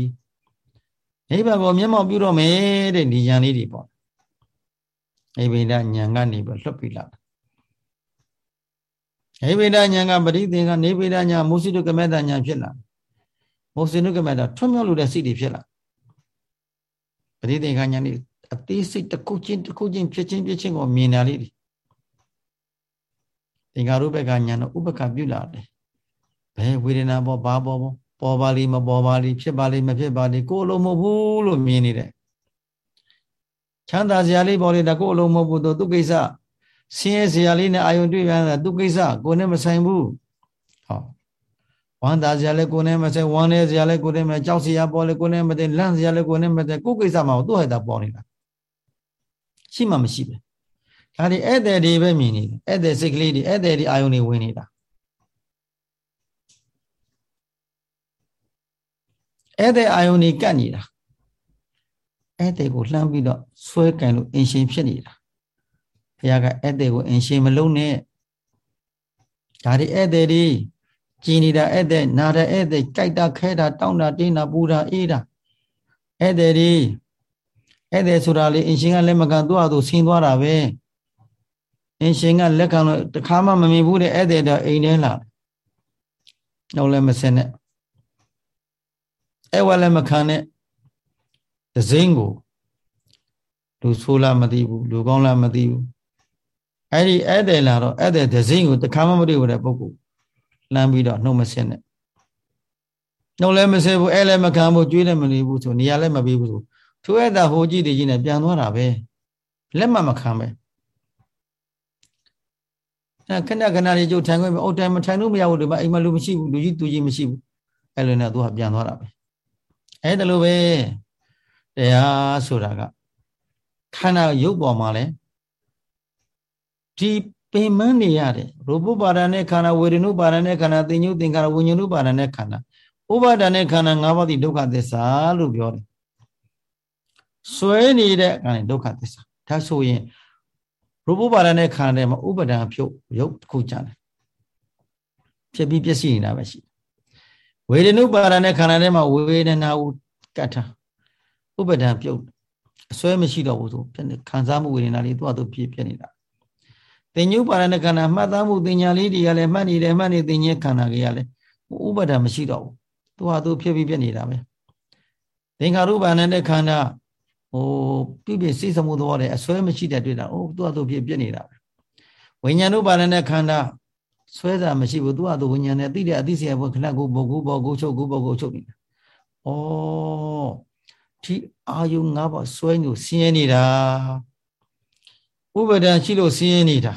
နိဗ္ဗာန်ကိုမျက်မှောက်ပြုတော့မယ်တဲ့ဒီဉာဏ်လေးတွေပေါ့အိဗေဒဉာဏ်ကနေပြီးလွတ်ပြီးလာအိဗေဒဉာဏ်ကပရိသေကနေဗေဒဉာဏ်မုစိတုကမေတ္တဉာဏ်ဖြစ်လာမုစိတုကမေတ္တထွံ့မြောက်လို့တဲ့စိတ်တွေဖြစ်လာပရိသေကဉာဏ်นี่ အသေးစိတ်တစ်ခုချင်းတစ်ခုချင်းဖြစ်ချင်းဖြစ်ချင်းကိုမြင်တာလေးတွေသင်္ကာရုပ္ပကညာတော့ဥပ္ပကပြုလာတယ်ဘယ်ဝေဒနာပေါ်ဘာပေါ်ပေါ်ပေါ်ပါလိမပေါ်ပါလိဖြစ်ပါလိမဖြစ်ပါလိကိုယ်လုံးမဟုတ်ဘူးလို့မြင်နေတယ်ချမ်းသာစရာလေးပေါ်လေဒါကိုယ်လုံးမဟုတ်ဘူးသူကိစ္စဆင်းရဲစရာလေးနဲ့အာယုံတွေ့ပြန်တာသူကိစ္စကိုယ်နဲ့မဆိုင်ဘူးဟောဝမ်းသာစရာလည်းကိုယ်နဲ့မဆိုင်ဝမ်းနေစရာလည်းကိုယ်နဲ့မကြောက်စရာပေါ်လေကိုယ်နဲ့မသိလန့်စရာလည်းကိုယ်နဲ့မသိကိုယ်ကိစ္စမှာသူ့ဟဲ့တာပေါ်နေတာ ရှိမှမရှိပဲဒါဒီဧည့်သည်တွေပဲမြင်နေတယ်ဧည့်သည်စိတ်ကလေးတွေဧည့်သည်တွေအာယုန်တွေဝင်နေတာဧည့်သည်အာယုန်တွေကတ်နေတာဧည့်သည်ကိုလှမ်းပြီးတော့ဆွဲကန်လို့အင်ရှင်ဖြစ်နေတာဘုရားကဧည့်သည်ကိုအင်ရှင်မလုံးနဲ့ဒါဒီဧည့်သည်တွေကြည်နေတာဧည့်သည်နာတဲ့ဧည့်သည်ကြိုက်တာခဲတာတောင်းတာတင်းတာပူတာအေးတာဧည့်သည်တွေ ဧည့်သည်ဆိုတာလေအင်ရှင်ကလက်မကန်သူ့ဟာသူဆင်းသွားတာပဲအင်ရှင်ကလက်ခံလို့တခါမှမမြင်ဘူးတဲ့ဧည့်သည်တော့အိမ်ထဲလာတော့လည်းမစင်နဲ့အဲ့ဝလည်းမခံနဲ့ဒဇင်းကိုလူဆိုးလားမသိဘူးလူကောင်းလားမသိဘူးအဲ့ဒီဧည့်သည်လာတော့ဧည့်သည်ဒဇင်းကိုတခါမှမတွေ့ဘူးတဲ့ပုဂ္ဂိုလ်လမ်းပြီးတော့နှုတ်မစင်နဲ့နှုတ်လည်းမစင်ဘူးအဲ့လည်းမခံဘူးကြွေးလည်းမနေဘူးဆိုနေရာလည်းမပေးဘူးဆို ထိုအဲ့ဒါဟိုကြည့်တည်ကြီးနဲ့ပြန်သွားတာပဲလက်မှတ်မခံပဲအဲခဏခဏလေးကြုတ်ထိုင်ခွင့်ပဲအုတ်တိုင်မထိုင်လို့မရဘူးဒီမှာအိမ်မှာလူမရှိဘူးလူကြီးသူကြီးမရှိဘူးအဲ့လိုနဲ့သူကပြန်သွားတာပဲအဲ့ဒါလိုပဲတရားဆိုတာကခန္ဓာရုပ်ပေါ်မှာလဲဒီပင်မနေရတယ်ရူပပါဒနဲ့ခန္ဓာဝေဒနုပါဒနဲ့ခန္ဓာသင်္ညုသင်္ခါရဝิญဉ်ုပါဒနဲ့ခန္ဓာဥပါဒနဲ့ခန္ဓာ၅ပါးဒီဒုက္ခသစ္စာလို့ပြောတယ် စွဲနေတဲ့အခါနဲ့ဒုက္ခသစ္စာဒါဆိုရင်ရူပပါဒနဲ့ခန္ဓာမှာဥပဒံဖြုတ်ရုပ်တစ်ခုကြတယ်ဖြစ်ပြီးပြည့်စည်နေတာပဲရှိဝေဒနုပါဒနဲ့ခန္ဓာထဲမှာဝေဒနာကိုကတ်ထားဥပဒံပြုတ်အစွဲမရှိတော့ဘူးဆိုဖြစ်နေခံစားမှုဝေဒနာလေးသူ့အတူပြည့်ပြည့်နေတာသင်ညုပါဒနဲ့ခန္ဓာမှတ်သားမှုသင်ညာလေးတွေကလည်းမှတ်နေတယ်မှတ်နေသင်ញခန္ဓာကြီးကလည်းဥပဒံမရှိတော့ဘူးသူ့ဟာသူဖြစ်ပြီးပြည့်နေတာပဲသင်္ခါရုပ္ပန္နတဲ့ခန္ဓာ ဟိုပြည့်ပြည့်စိတ်စမှုသဘောတည်းအစွဲမရှိတဲ့တွေ့တာအိုးသူ့အတူဖြစ်ပြနေတာပဲဝိညာဉ်တို့ပါတဲ့ခန္ဓာဆွဲတာမရှိဘူးသူ့အတူဝိညာဉ်နဲ့သိတဲ့အသိစေဘခဏကိုဘောကူဘောကူချုပ်ကူဘောကူချုပ်နေတာဩဒီအာယု၅ပါးစွဲလို့ဆင်းရဲနေတာဥပဒံရှိလို့ဆင်းရဲနေတာ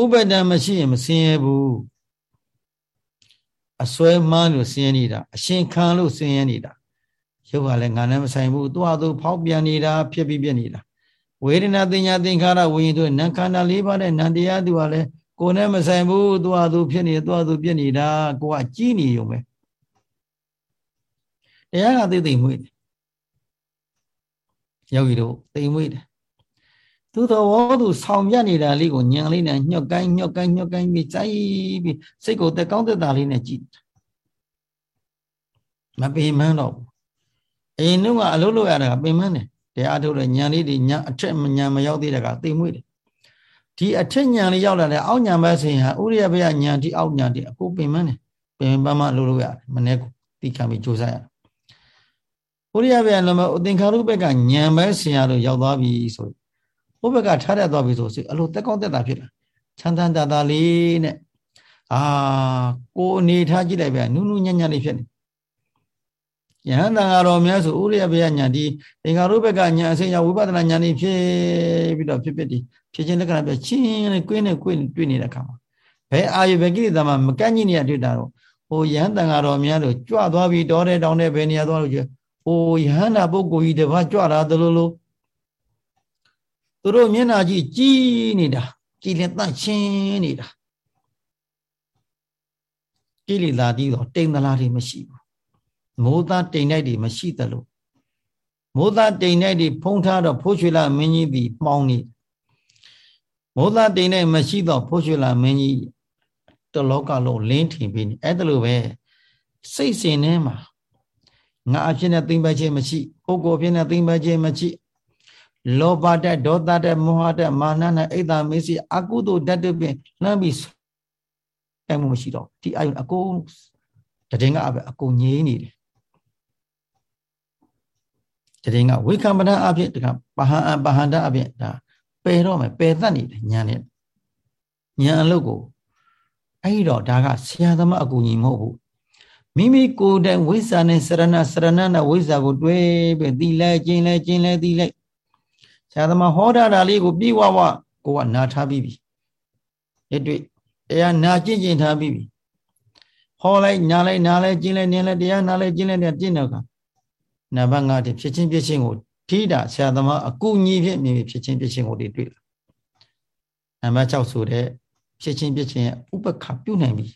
ဥပဒံမရှိရင်မဆင်းရဲဘူးအစွဲမှန်းလို့ဆင်းရဲနေတာအရှင်ခံလို့ဆင်းရဲနေတာ ရုပ်ကလည်းငါနဲ့မဆိုင်ဘူးသူ့ဟာသူဖောက်ပြန်နေတာဖြစ်ပြီးပြနေတာဝေဒနာတင်ညာသင်္ခါရဝိညာဉ်တို့နံခန္ဓာ၄ပါးနဲ့နံတရားသူကလည်းကိုယ်နဲ့မဆိုင်ဘူးသူ့ဟာသူဖြစ်နေသူ့ဟာသူပြနေတာကိုကကြီးနေုံပဲတရားကသိသိမွေ့တယ်ယောဂီတို့သိမွေ့တယ်သူတော်ဝသူဆောင်ပြနေတာလေးကိုညံလေးနဲ့ညှော့ကိုင်းညှော့ကိုင်းညှော့ကိုင်းပြီးစိုက်ပြီးစိတ်ကိုတက်ကောင်းတက်တာလေးနဲ့ကြည့်မပေမန်းတော့ဘူး အရင်တုန်းကအလုပ်လုပ်ရတာကပင်မန်းတယ်တရားထုတ်တဲ့ညံလေးတွေညံအထက်ညံမရောက်သေးတဲ့ကသိမွေ့တယ်ဒီအထက်ညံလေးရောက်လာတဲ့အောက်ညံဘက်ဆိုရင်ဟာဥရိယဘယညံဒီအောက်ညံဒီအကုန်ပင်မန်းတယ်ပင်ပန်းမလုပ်လို့ရတယ်မနေ့ကသိခံပြီးကြိုးစားရဥရိယဘယလုံးမသင်္ခါရုပ္ပကညံပဲဆင်ရလို့ရောက်သွားပြီဆိုဟိုဘက်ကထားရသွားပြီဆိုစိအလိုတက်ကောင်းတက်တာဖြစ်လာချမ်းသာတာတာလေးနဲ့အာကိုအနေထားကြည့်လိုက်ဗျနူးနူးညံ့ညံ့လေးဖြစ်နေ ယဟန်တန်ဃာတော်များဆိုဥရိယဘယညာဒီသင်္ဃာရုပ္ပကညာအစိညာဝိပဿနာညာနေဖြစ်ပြီးတော့ဖြစ်ဖြစ်ဒီဖြစ်ချင်းလက္ခဏာပြချင်းနဲ့ကွင်းနဲ့ကွင်းတွေ့နေတဲ့အခါမှာဘယ်အာယဘကိရိတာမှာမကန့်ကြီးနေရတွေ့တာတော့ဟိုယဟန်တန်ဃာတော်များတို့ကြွသွားပြီးတောတဲ့တောင်တဲ့ဘယ်နေရာသွားလို့ကျဟိုယဟန်နာပုဂ္ဂိုလ်ကြီးတပါးကြွတာတလို့လို့သူတို့မျက်နာကြည့်ကြည်နေတာကြည်လင်တန့်ရှင်းနေတာကိလေသာတီးတော့တိမ်သလားတွေမရှိဘူး မိုးသားတိမ်လိုက်တွေမရှိသလိုမိုးသားတိမ်လိုက်တွေဖုံးထားတော့ဖိုးရွှေလာမင်းကြီးသည်ပေါင်းနေမိုးသားတိမ်လိုက်မရှိတော့ဖိုးရွှေလာမင်းကြီးတလောကလုံးလင်းထင်ပြီးနေအဲ့ဒါလိုပဲစိတ်စဉ်ထဲမှာငါအဖြစ်နဲ့သိမ့်ပတ်ခြင်းမရှိပုဂ္ဂိုလ်အဖြစ်နဲ့သိမ့်ပတ်ခြင်းမရှိလောဘတက်ဒေါသတက်မောဟတက်မာနနဲ့အိတ်တာမေးစီအကုသိုလ်ဓာတ်တွေပင်လှမ်းပြီးတိုင်မှုမရှိတော့ဒီအယုံအကုန်တည်ငါအပဲအကုန်ငြိမ်းနေတယ် တည်ငါဝိကမ္ပဏအဖြစ်တကပဟံပဟန္တအဖြစ်ဒါပယ်တော့မယ်ပယ်တတ်နေတယ်ညာနဲ့ညာအလုပ်ကိုအဲ့တော့ဒါကဆရာသမားအကူညီမဟုတ်ဘူးမိမိကိုယ်တိုင်ဝိဇ္ဇာနဲ့စရဏစရဏနဲ့ဝိဇ္ဇာကိုတွဲပြီးသီလဲကျင်းလဲကျင်းလဲသီလဲဆရာသမားဟောတာဒါလေးကိုပြီးဝဝကိုကနာထားပြီးပြီရတွေ့တရားနာကျင့်ကျင့်ထားပြီးပြီဟောလိုက်နားလိုက်နားလိုက်ကျင့်လိုက်နင်းလိုက်တရားနားလိုက်ကျင့်လိုက်တဲ့ကျင့်တော့က နံပါတ်5တည်းဖြစ်ချင်းဖြစ်ချင်းကိုထိတာဆရာသမားအကူညီဖြစ်မြင်ဖြစ်ချင်းဖြစ်ချင်းကိုတွေ့လာနံပါတ်6ဆိုတဲ့ဖြစ်ချင်းဖြစ်ချင်းဥပခပြုနိုင်ပြီ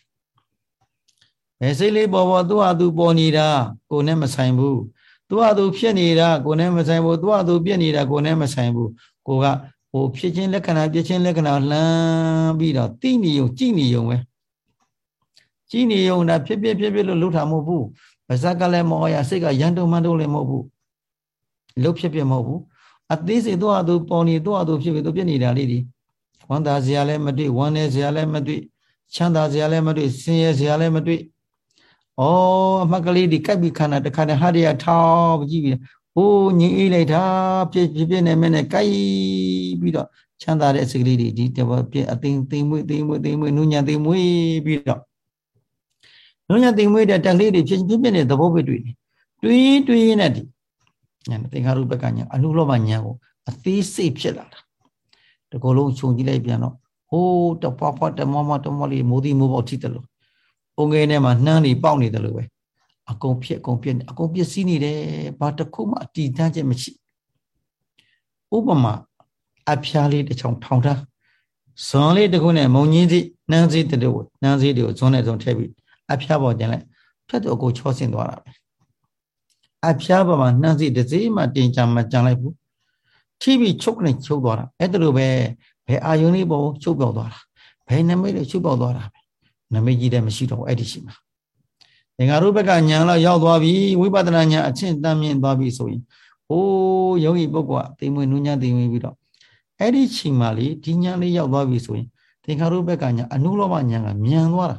ဘယ်စိတ်လေးပေါ်ပေါ်သူ့ဟာသူပေါ်နေတာကိုနဲ့မဆိုင်ဘူးသူ့ဟာသူဖြစ်နေတာကိုနဲ့မဆိုင်ဘူးသူ့ဟာသူပြက်နေတာကိုနဲ့မဆိုင်ဘူးကိုကဟိုဖြစ်ချင်းလက္ခဏာပြချင်းလက္ခဏာလှမ်းပြီးတော့တိနေုံကြည်နေုံပဲကြည်နေုံဒါဖြစ်ဖြစ်ဖြစ်ဖြစ်လို့လှုပ်တာမဟုတ်ဘူး ပါဇက်ကလည်းမဟုတ်ရစိတ်ကရန်တုံမှန်တုံလည်းမဟုတ်ဘူးလှုပ်ဖြစ်ဖြစ်မဟုတ်ဘူးအသေးစိတ်သူ့ဟာသူပေါ်နေသူ့ဟာသူဖြစ်ပြီးသူပြက်နေတာလေးဒီဝမ်းသာစရာလည်းမတွေ့ဝမ်းနေစရာလည်းမတွေ့ချမ်းသာစရာလည်းမတွေ့ဆင်းရဲစရာလည်းမတွေ့ဩအမှတ်ကလေးဒီကပ်ပြီးခန္ဓာတစ်ခါတည်းဟာရရထောင်းကြည့်ပြီးဟိုးငြိအေးလိုက်တာပြည့်ပြည့်နေမဲ့နဲ့ကိုက်ပြီးတော့ချမ်းသာတဲ့စိတ်ကလေးတွေဒီတဘောပြည့်အသိသိမွေ့သိမွေ့သိမွေ့နုညံသိမွေ့ပြီးတော့ နုညံသိမွေ့တဲ့တက်လေးတွေဖြစ်ဖြစ်တဲ့သဘောပဲတွေ့တယ်တွေးတွေးနဲ့ဒီညာသင်္ခါရုပ္ပကညာအနုလောဘညာကိုအသေးစိတ်ဖြစ်လာတာတကောလုံးခြုံကြည့်လိုက်ပြန်တော့ဟိုးတပွားပွားတမမတမလေးမိုးဒီမိုးပေါက်ထိတယ်လို့အုံငယ်ထဲမှာနှမ်းနေပေါက်နေတယ်လို့ပဲအကုန်ဖြစ်အကုန်ပြည့်အကုန်ပစ္စည်းနေတယ်ဘာတစ်ခုမှအတည်တန်းချက်မရှိဥပမာအဖျားလေးတစ်ချောင်းထောင်ထားဇွန်လေးတစ်ခုနဲ့မုံကြီးစီနှမ်းစီတတူနှမ်းစီတွေကိုဇွန်နဲ့ဇွန်ထည့်ပြီး အဖျားပေါ်ကျန်လိုက်ဖြတ်တော့အကုန်ချောဆင်းသွားတာပဲအဖျားပေါ်မှာနှမ်းစီတစ်စိမှတင်ချမကြံလိုက်ဘူးထိပြီးချုပ်နဲ့ချုပ်သွားတာအဲ့ဒါလိုပဲဘယ်အာယုန်လေးပေါ်ချုပ်ပြောက်သွားတာဘယ်နမိတ်လေးချုပ်ပြောက်သွားတာပဲနမိတ်ကြီးတဲ့မရှိတော့အဲ့ဒီရှိမှာသင်္ဃာရုပ္ပကညာလောက်ရောက်သွားပြီဝိပဿနာညာအချင်းတမ်းမြင့်သွားပြီဆိုရင်ဟိုးယောဂီပုဂ္ဂိုလ်ကသိမွေနုညာသိမွေပြီးတော့အဲ့ဒီချိန်မှလေဒီညာလေးရောက်သွားပြီဆိုရင်သင်္ခါရုပ္ပကညာအနုလောမညာကမြန်သွားတာ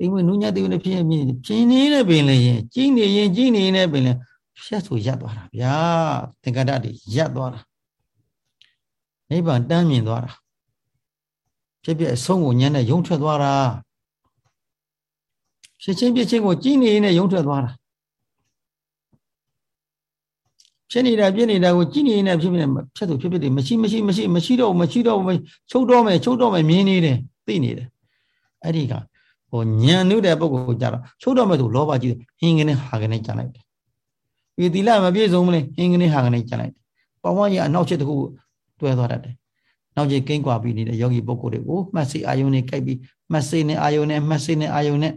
သိမွေနုညာသိမွေဖြစ်ရင်ပြင်းနေတဲ့ပင်လေရင်ကြီးနေရင်ကြီးနေတဲ့ပင်လေဖြတ်ဆိုရပ်သွားတာဗျာသင်္ကတ္တတွေရပ်သွားတာနိဗ္ဗာန်တန်းမြင်သွားတာဖြစ်ဖြစ်အဆုံးကိုညံ့နဲ့ယုံထွက်သွားတာဖြစ်ချင်းဖြစ်ချင်းကိုကြည်နေနေရုံထွက်သွားတာဖြစ်နေတာပြစ်နေတာကိုကြည်နေနေဖြစ်ဖြစ်ဖြစ်သူဖြစ်ဖြစ်တွေမရှိမရှိမရှိမရှိတော့မရှိတော့ချုပ်တော့မယ်ချုပ်တော့မယ်မြင်နေတယ်သိနေတယ်အဲ့ဒီက ဟိုညံနုတဲ့ပုဂ္ဂိုလ်ကြတော့ချုပ်တော့မယ်သူလောဘကြီးဟင်းကနေဟာကနေကြလိုက်တယ်ဒီသီလမပြည့်စုံမလဲဟင်းကနေဟာကနေကြလိုက်တယ်ပဝန်းကြီးအနောက်ချက်တခုတွဲသွားတတ်တယ်နောက်ကျကိန်းကွာပြီးနေတဲ့ယောဂီပုဂ္ဂိုလ်တွေကိုမှတ်စိအာယုန်နဲ့ကြိုက်ပြီးမှတ်စိနဲ့အာယုန်နဲ့မှတ်စိနဲ့အာယုန်နဲ့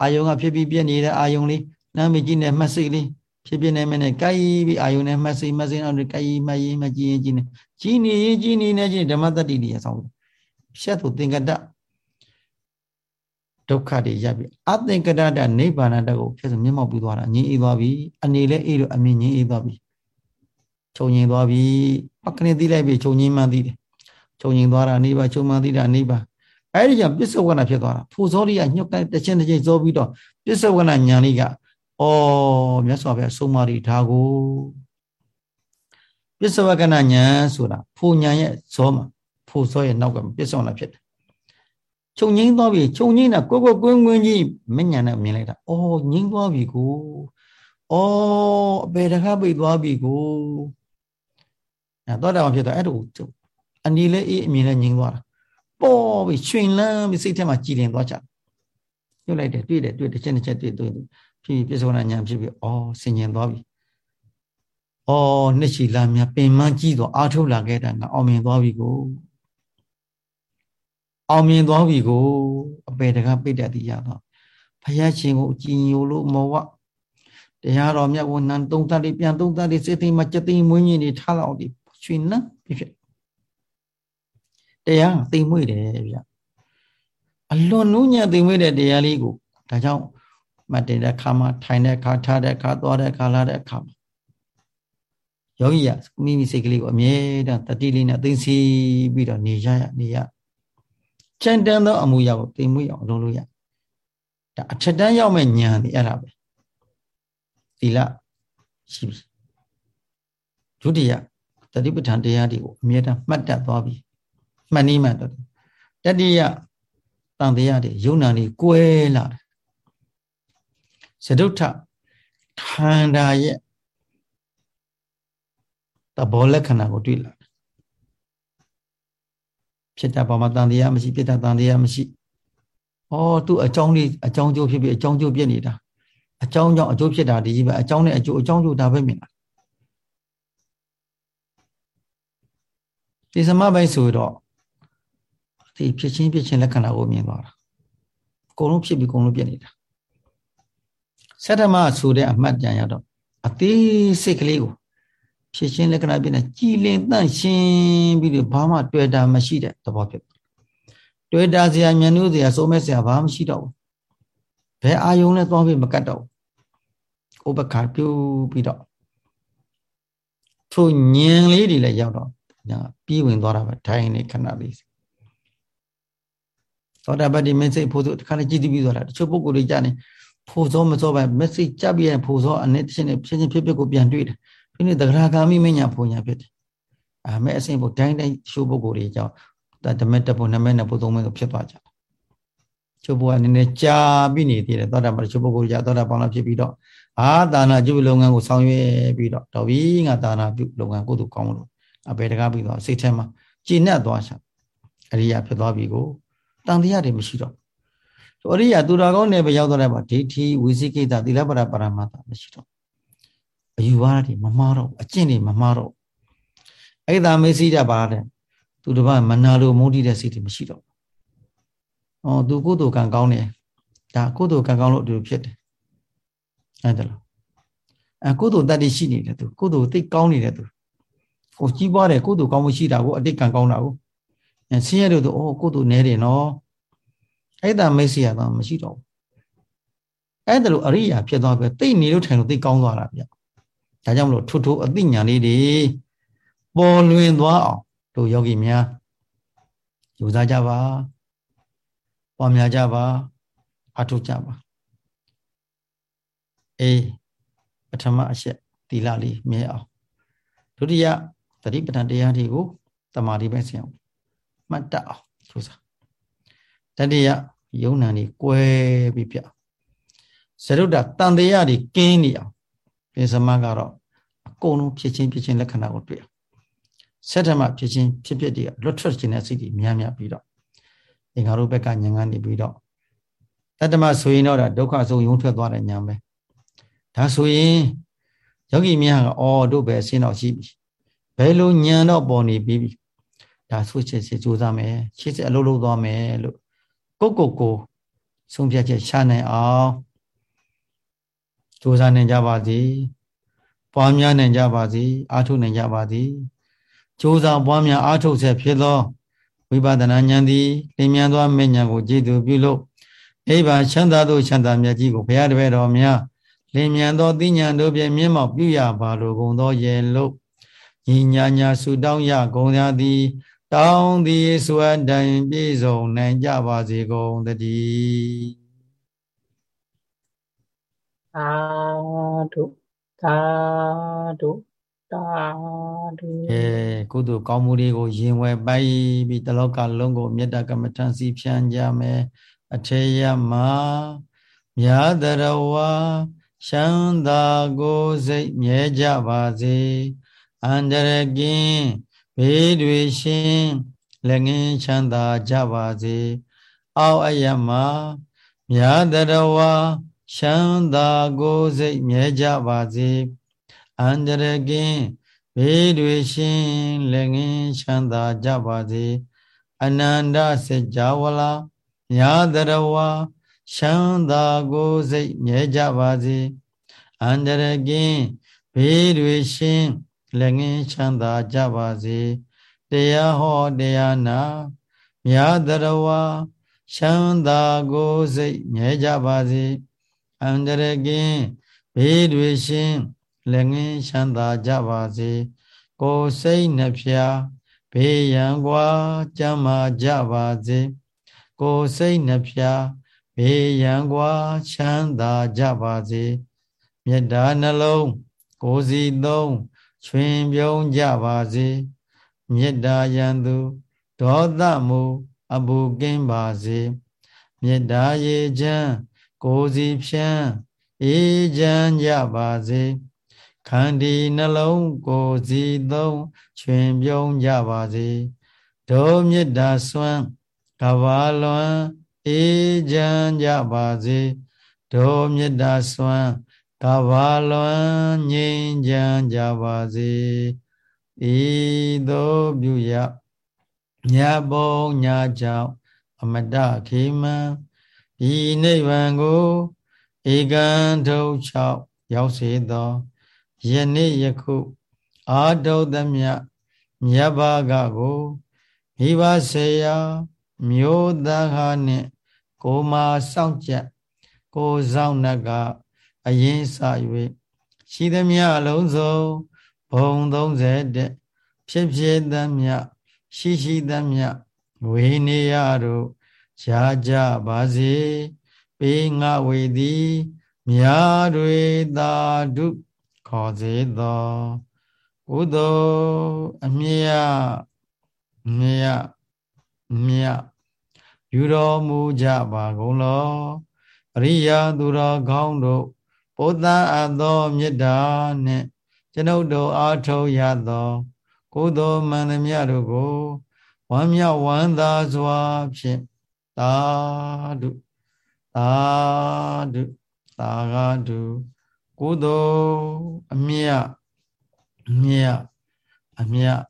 အာယုန်ကဖြစ်ပြီးပြည့်နေတဲ့အာယုန်လေးနာမည်ကြီးနဲ့မှတ်စိလေးဖြစ်ဖြစ်နေမနဲ့ကြိုက်ပြီးအာယုန်နဲ့မှတ်စိမှတ်စိအောင်ကြိုက်မှတ်ရင်မှတ်ကြည့်ရင်ကြည့်နေကြည်နေရင်ကြည်နေနေချင်းဓမ္မတတ္တိတွေအဆောင်ဖြတ်သူသင်္ကတ ဒုက္ခတွေရပ်ပြီးအသင်္ကတတနိဗ္ဗာန်တကိုဖြစ်စမျက်မှောက်ပြီးသွားတာငြင်းအေးသွားပြီအနေလဲအေးလို့အမြင်ငြင်းအေးသွားပြီခြုံငြင်းသွားပြီပက္ခနေသိလိုက်ပြီခြုံငြင်းမှသိတယ်ခြုံငြင်းသွားတာနိဗ္ဗာန်ခြုံမှသိတာနိဗ္ဗာန်အဲ့ဒီကြောင့်ပစ္စုဝကနာဖြစ်သွားတာဖူဇောရိယညှုတ်တဲ့တစ်ချင်းတစ်ချင်းဇောပြီးတော့ပစ္စုဝကနာညာလေးကဩမြတ်စွာဘုရားဆုံးမရီဒါကိုပစ္စုဝကနာညာဆိုတာဖူညာရဲ့ဇောမှာဖူဇောရဲ့နောက်ကပစ္စုဝကနာဖြစ်တယ် ခြုံငိမ့်သွားပြီခြုံငိမ့်တာကိုကိုကွင်းကွင်းကြီးမညံနဲ့မြင်လိုက်တာ။အော်ငိမ့်သွားပြီကို။အော်အပေတခါပိတ်သွားပြီကို။အဲတော့တာဖြစ်သွားအဲ့ဒါအနီလေးအေးအမြင်နဲ့ငိမ့်သွားတာ။ပေါ်ပြီရွှင်လန်းပြီစိတ်ထဲမှာကြည်လင်သွားကြ။ညှို့လိုက်တယ်တွေ့တယ်တွေ့တစ်ချက်တစ်ချက်တွေ့တွေ့ဖြစ်ပြစ္ဆုနာညာဖြစ်ပြီးအော်ဆင်ញင်သွားပြီ။အော်နှစ်ချီလာမြပင်မကြီးတော့အာထုတ်လာခဲ့တာငါအောင်မြင်သွားပြီကို။ အောင်မြင်သွားပြီကိုအပေတကပိတ်တတ်သည်ရတော့ဘုရားရှင်ကိုကြည်ညိုလို့မောဝတရားတော်မြတ်ဝန်နံသုံးသတ်လေးပြန်သုံးသတ်လေးစေသိမှာစတိမွေးညင်နေထားလောက်ဒီရွှေနံဖြစ်ဖြစ်တရားသိမ့်မွေ့တယ်ဗျအလွန်နုညံ့သိမ့်မွေ့တဲ့တရားလေးကိုဒါကြောင့်မတ်တင်တဲ့ခါမှာထိုင်တဲ့ခါထားတဲ့ခါသွားတဲ့ခါလာတဲ့ခါမှာယောဂီကမိမိစိတ်ကလေးကိုအမြဲတမ်းတတိလေးနဲ့သိသိပြီးတော့နေရရနေရ ကြံတန်းသောအမှုရောက်သိမှုရောက်လုံးလို့ရဒါအထက်တန်းရောက်မဲ့ဉာဏ်ဒီအဲ့ဒါပဲသီလရှိပြီဒုတိယတတိပဋ္ဌာန်တရားတွေကိုအမြဲတမ်းမှတ်တတ်သွားပြီမှတ်နည်းမှတ်တော့တတိယတန်တရားတွေယုံနာတွေကွဲလာတယ်သဒုဋ္ဌခန္ဓာရဲ့သဘောလက္ခဏာကိုတွေ့လာ ဖြစ်တာဘာမှတန်တရားမရှိဖြစ်တာတန်တရားမရှိဩသူ့အကြောင်းလေးအကြောင်းကျိုးဖြစ်ပြီးအကြောင်းကျိုးပြည့်နေတာအကြောင်းကြောင့်အကျိုးဖြစ်တာဒီကြီးပဲအကြောင်းနဲ့အကျိုးအကြောင်းကျိုးဒါပဲမြင်တာဒီသမပိုင်းဆိုတော့ဒီဖြစ်ချင်းဖြစ်ချင်းလက္ခဏာကိုမြင်သွားတာအကုန်လုံးဖြစ်ပြီးအကုန်လုံးပြည့်နေတာဆတ္တမဆိုတဲ့အမှတ်ကြံရတော့အသေးစိတ်ကလေးကို ဖြစ်ချင်းလက္ခဏာပြနေကြည်လင်တန့်ရှင်းပြီးတော့ဘာမှတွေ့တာမရှိတဲ့သဘောဖြစ်တွေ့တာစရာမျက်နှာစရာစိုးမဲ့စရာဘာမှမရှိတော့ဘူးဘယ်အာယုံနဲ့သွားပြီးမကတ်တော့ဘူးဥပခါပြုပြီးတော့ထိုညင်လေးတွေလည်းရောက်တော့ညာပြီးဝင်သွားတာပဲထိုင်နေခဏလေးသောတာပတ္တိမင်းစိတ်ဖို့ဆိုတခါလေကြည်တည်ပြီးသွားတာတချို့ပုဂ္ဂိုလ်တွေကြာနေဖို့စောမစောပဲမက်ဆေ့ကြပ်ပြီးရင်ဖို့စောအနည်းတစ်ချက်နဲ့ဖြစ်ချင်းဖြစ်ဖြစ်ကိုပြန်တွေ့တယ် ဒီနေ့သဂရဂါမိမညာဘုံညာဖြစ်တယ်အာမဲ့အစဉ်ဘုတိုင်းတိုင်းရှိုးပုဂ္ဂိုလ်တွေကြောင့်ဓမ္မတက်ဘုနမနဲ့ဘုသုံးမဲ့ကိုဖြစ်သွားကြတယ်ချိုးဘုကနည်းနည်းကြာပြီးနေသေးတယ်သောတာပန်ချိုးပုဂ္ဂိုလ်ကြာသောတာပန်လာဖြစ်ပြီးတော့အာဒါနာကျုပ်လုပ်ငန်းကိုဆောင်ရွက်ပြီးတော့တော်ပြီငါဒါနာပြုလုပ်ငန်းကိုသူကောင်းလို့အပေတကားပြီးတော့စိတ်ထဲမှာကြည်နက်သွားချအရိယာဖြစ်သွားပြီကိုတန်တရားတွေမရှိတော့အရိယာသူတော်ကောင်းနယ်ပဲရောက်တော့တယ်ပါဒိဋ္ဌိဝိသိကိတသီလပရပရမတ္တမရှိတော့ အယူဝါဒတွေမမှားတော့အကျင့်တွေမမှားတော့အဲ့ဒါမေးစိတပါတဲ့သူတစ်ပါးမနာလိုမုန်းတိတဲ့စိတ်တွေမရှိတော့။အော်သူကုသိုလ်ကံကောင်းတယ်။ဒါကုသိုလ်ကံကောင်းလို့အတူဖြစ်တယ်။အဲ့ဒါလို့အကုသိုလ်တတ္တိရှိနေတယ်သူကုသိုလ်သိကောင်းနေတယ်သူ။ကိုကြီးပွားတယ်ကုသိုလ်ကောင်းမှုရှိတာကိုအတိတ်ကံကောင်းတာကိုအဲဆင်းရဲလို့သူအော်ကုသိုလ်နည်းတယ်နော်။အဲ့ဒါမေ့စီရတော့မရှိတော့ဘူး။အဲ့ဒါလို့အရိယာဖြစ်သွားပြီသိနေလို့ထိုင်လို့သိကောင်းသွားတာဗျ။ ဒါကြောင့်မလို့ထိုးထိုးအသိဉာဏ်လေးတွေပေါ်လွင်သွားအောင်တို့ယောဂီများယူစားကြပါပွားများကြပါအထုကြပါအေးပထမအချက်သီလလေးမြဲအောင်ဒုတိယသတိပဋ္ဌာန်တရားတွေကိုတမာတိပဲဆင်အောင်မှတ်တတ်အောင်ကြိုးစားတတိယယုံနာနေကွဲပြီးပြဇရုဒ္ဓတန်တရားတွေကင်းနေအောင် ပိစမကတော့အကုန်လုံးဖြစ်ချင်းဖြစ်ချင်းလက္ခဏာကိုတွေ့အောင်ဆက်ထမဖြစ်ချင်းဖြစ်ဖြစ်တွေကလွတ်ထွက်ခြင်းတဲ့စိတ်တွေများများပြီးတော့အင်္ဂါတို့ဘက်ကညံကနေပြီးတော့တတ္တမဆိုရင်တော့ဒုက္ခဆုံးရုံထွက်သွားတဲ့ညာပဲဒါဆိုရင်ယောဂီများကအော်တို့ပဲအစင်းတော့ရှိပြီဘယ်လိုညံတော့ပေါ်နေပြီဒါဆွချစ်စစ်စူးစမ်းမယ်ချစ်စစ်အလုပ်လုပ်သွားမယ်လို့ကိုကိုကိုဆုံးဖြတ်ချက်ရှာနိုင်အောင် စူးစမ်းနိုင်ကြပါစေပွားများနိုင်ကြပါစေအားထုတ်နိုင်ကြပါစေစူးစမ်းပွားများအားထုတ်ဆက်ဖြစ်သောဝိပဿနာဉာဏ်သည်လင်းမြန်သောမေဉာဏ်ကိုကြည်သူပြုလို့အိဗာချမ်းသာသောချမ်းသာမြတ်ကြီးကိုဘုရားတပည့်တော်များလင်းမြန်သောသိဉာဏ်တို့ဖြင့်မြင့်မောက်ပြုရပါလိုကုန်သောရေလို့ညီညာညာဆုတောင်းရကုန်ရာသည်တောင်းသည်စွတ်တိုင်ပြည့်စုံနိုင်ကြပါစေကုန်တည်း သာဓုသာဓုသာဓုအဲကုသိုလ်ကောင်းမှုတွေကိုရင်ဝယ်ပိုက်ပြီးတလောကလုံးကိုမေတ္တာကမ္မထံစီဖြန်းကြမယ်အထေယမမြာတရဝါရှမ်းသာကိုစိတ်မြဲကြပါစေအန္တရကင်းဘေးတွေရှင်လက်ငင်းချမ်းသာကြပါစေ အောက်အယမမြာတရဝါ ရှမ်းသာကိုစိတ်မြဲကြပါစေအန္တရကင်းဘေးတွေရှင်လက်ငင်းချမ်းသာကြပါစေအနန္တစေကြဝလာညာတရဝါရှမ်းသာကိုစိတ်မြဲကြပါစေအန္တရကင်းဘေးတွေရှင်လက်ငင်းချမ်းသာကြပါစေတရားဟောတရားနာမြာတရဝါရှမ်းသာကိုစိတ်မြဲကြပါစေ အန္တရကင်းဘေးတွေရှင်လက်ငင်းချမ်းသာကြပါစေကိုယ်စိတ်နှဖျားဘေးရန်ကွာကြမ်းမာကြပါစေကိုယ်စိတ်နှဖျားဘေးရန်ကွာချမ်းသာကြပါစေမေတ္တာနှလုံးကိုယ်စီသုံးချွင်ပြုံးကြပါစေမေတ္တာယံသူဒေါသမူအဘူကင်းပါစေမေတ္တာရေချမ်း ကိုယ်စီဖြန်းအေးချမ်းကြပါစေခန္ဒီနှလုံးကိုယ်စီသုံးချွင်ပြုံးကြပါစေဒုမေတ္တာစွမ်းကဘာလွန်အေးချမ်းကြပါစေဒုမေတ္တာစွမ်းကဘာလွန်ငြိမ်းချမ်းကြပါစေဤသို့ပြုရမြတ်ဘုံညာကြောင့်အမတခေမံ ဤနိဗ္ဗာန်ကိုဧကံထုတ်၆ရောက်စေသောယနေ့ယခု အာတုသမြမြတ်ဘာကကိုမိဘဆေယမျိုးသားဟာနှင့် ကိုမာစောင့်ကြကိုဆောင်နှက်ကအရင်စ၍ရှိသမျှအလုံးစုံဘုံ30တဲ့ဖြစ်ဖြစ်သမျှရှိရှိသမျှဝေနေရတို့ ရာကြပါစေပေးငါဝေသည်မြာတွေသာဓုခေါ်စေသောကုသိုလ်အမြတ်မြတ်မြတ်ယူတော်မူကြပါကုန်လောအရိယာသူတော်ကောင်းတို့ပုသ္တအပ်သောမေတ္တာနှင့်ကျွန်ုပ်တို့အားထုတ်ရသောကုသိုလ်မှန်သမျှတို့ကိုဝမ်းမြောက်ဝမ်းသာစွာဖြင့် သာဓုသာဓုသာဂဓုကုသိုလ်အမြတ်အမြတ်အမြတ်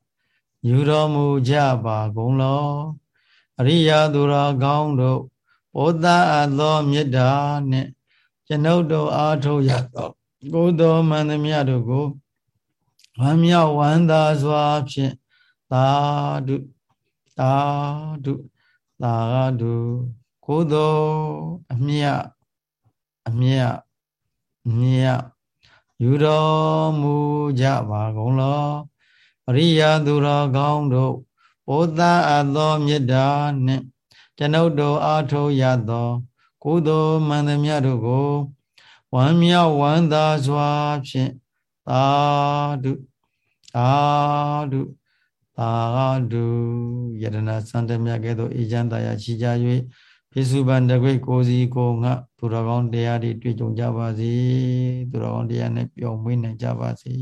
ယူတော်မူကြပါကုန်လောအရိယာသူတော်ကောင်းတို့ဘောဓအပ်သောမေတ္တာနှင့်ကျွန်ုပ်တို့အားထုတ်ရသောကိုယ်တော်မှန်သမျှတို့ကိုဝမ်းမြောက်ဝမ်းသာစွာဖြင့်သာဓုသာဓု သာဓုကိုယ်တော်အမြတ်အမြတ်မြတ်ယူတော်မူကြပါကုန်လောအရိယာသူတော်ကောင်းတို့ဘုဒ္ဓအပ်သောမေတ္တာနှင့်ကျွန်ုပ်တို့အားထုတ်ရသော ကုသိုလ်မှန်သမျှတို့ကိုဝမ်းမြောက်ဝမ်းသာစွာဖြင့်သာဓုသာဓု သာဓုယတနာစံတမြတ်ကဲ့သို့အေချမ်းသာရရှိကြ၍ပိစုပန်တကွိကိုစီကိုငှသူတော်ကောင်းတရားတွေတွေ့ကြုံကြပါစေသူတော်ကောင်းတရားနဲ့ပျော်မွေးနိုင်ကြပါစေ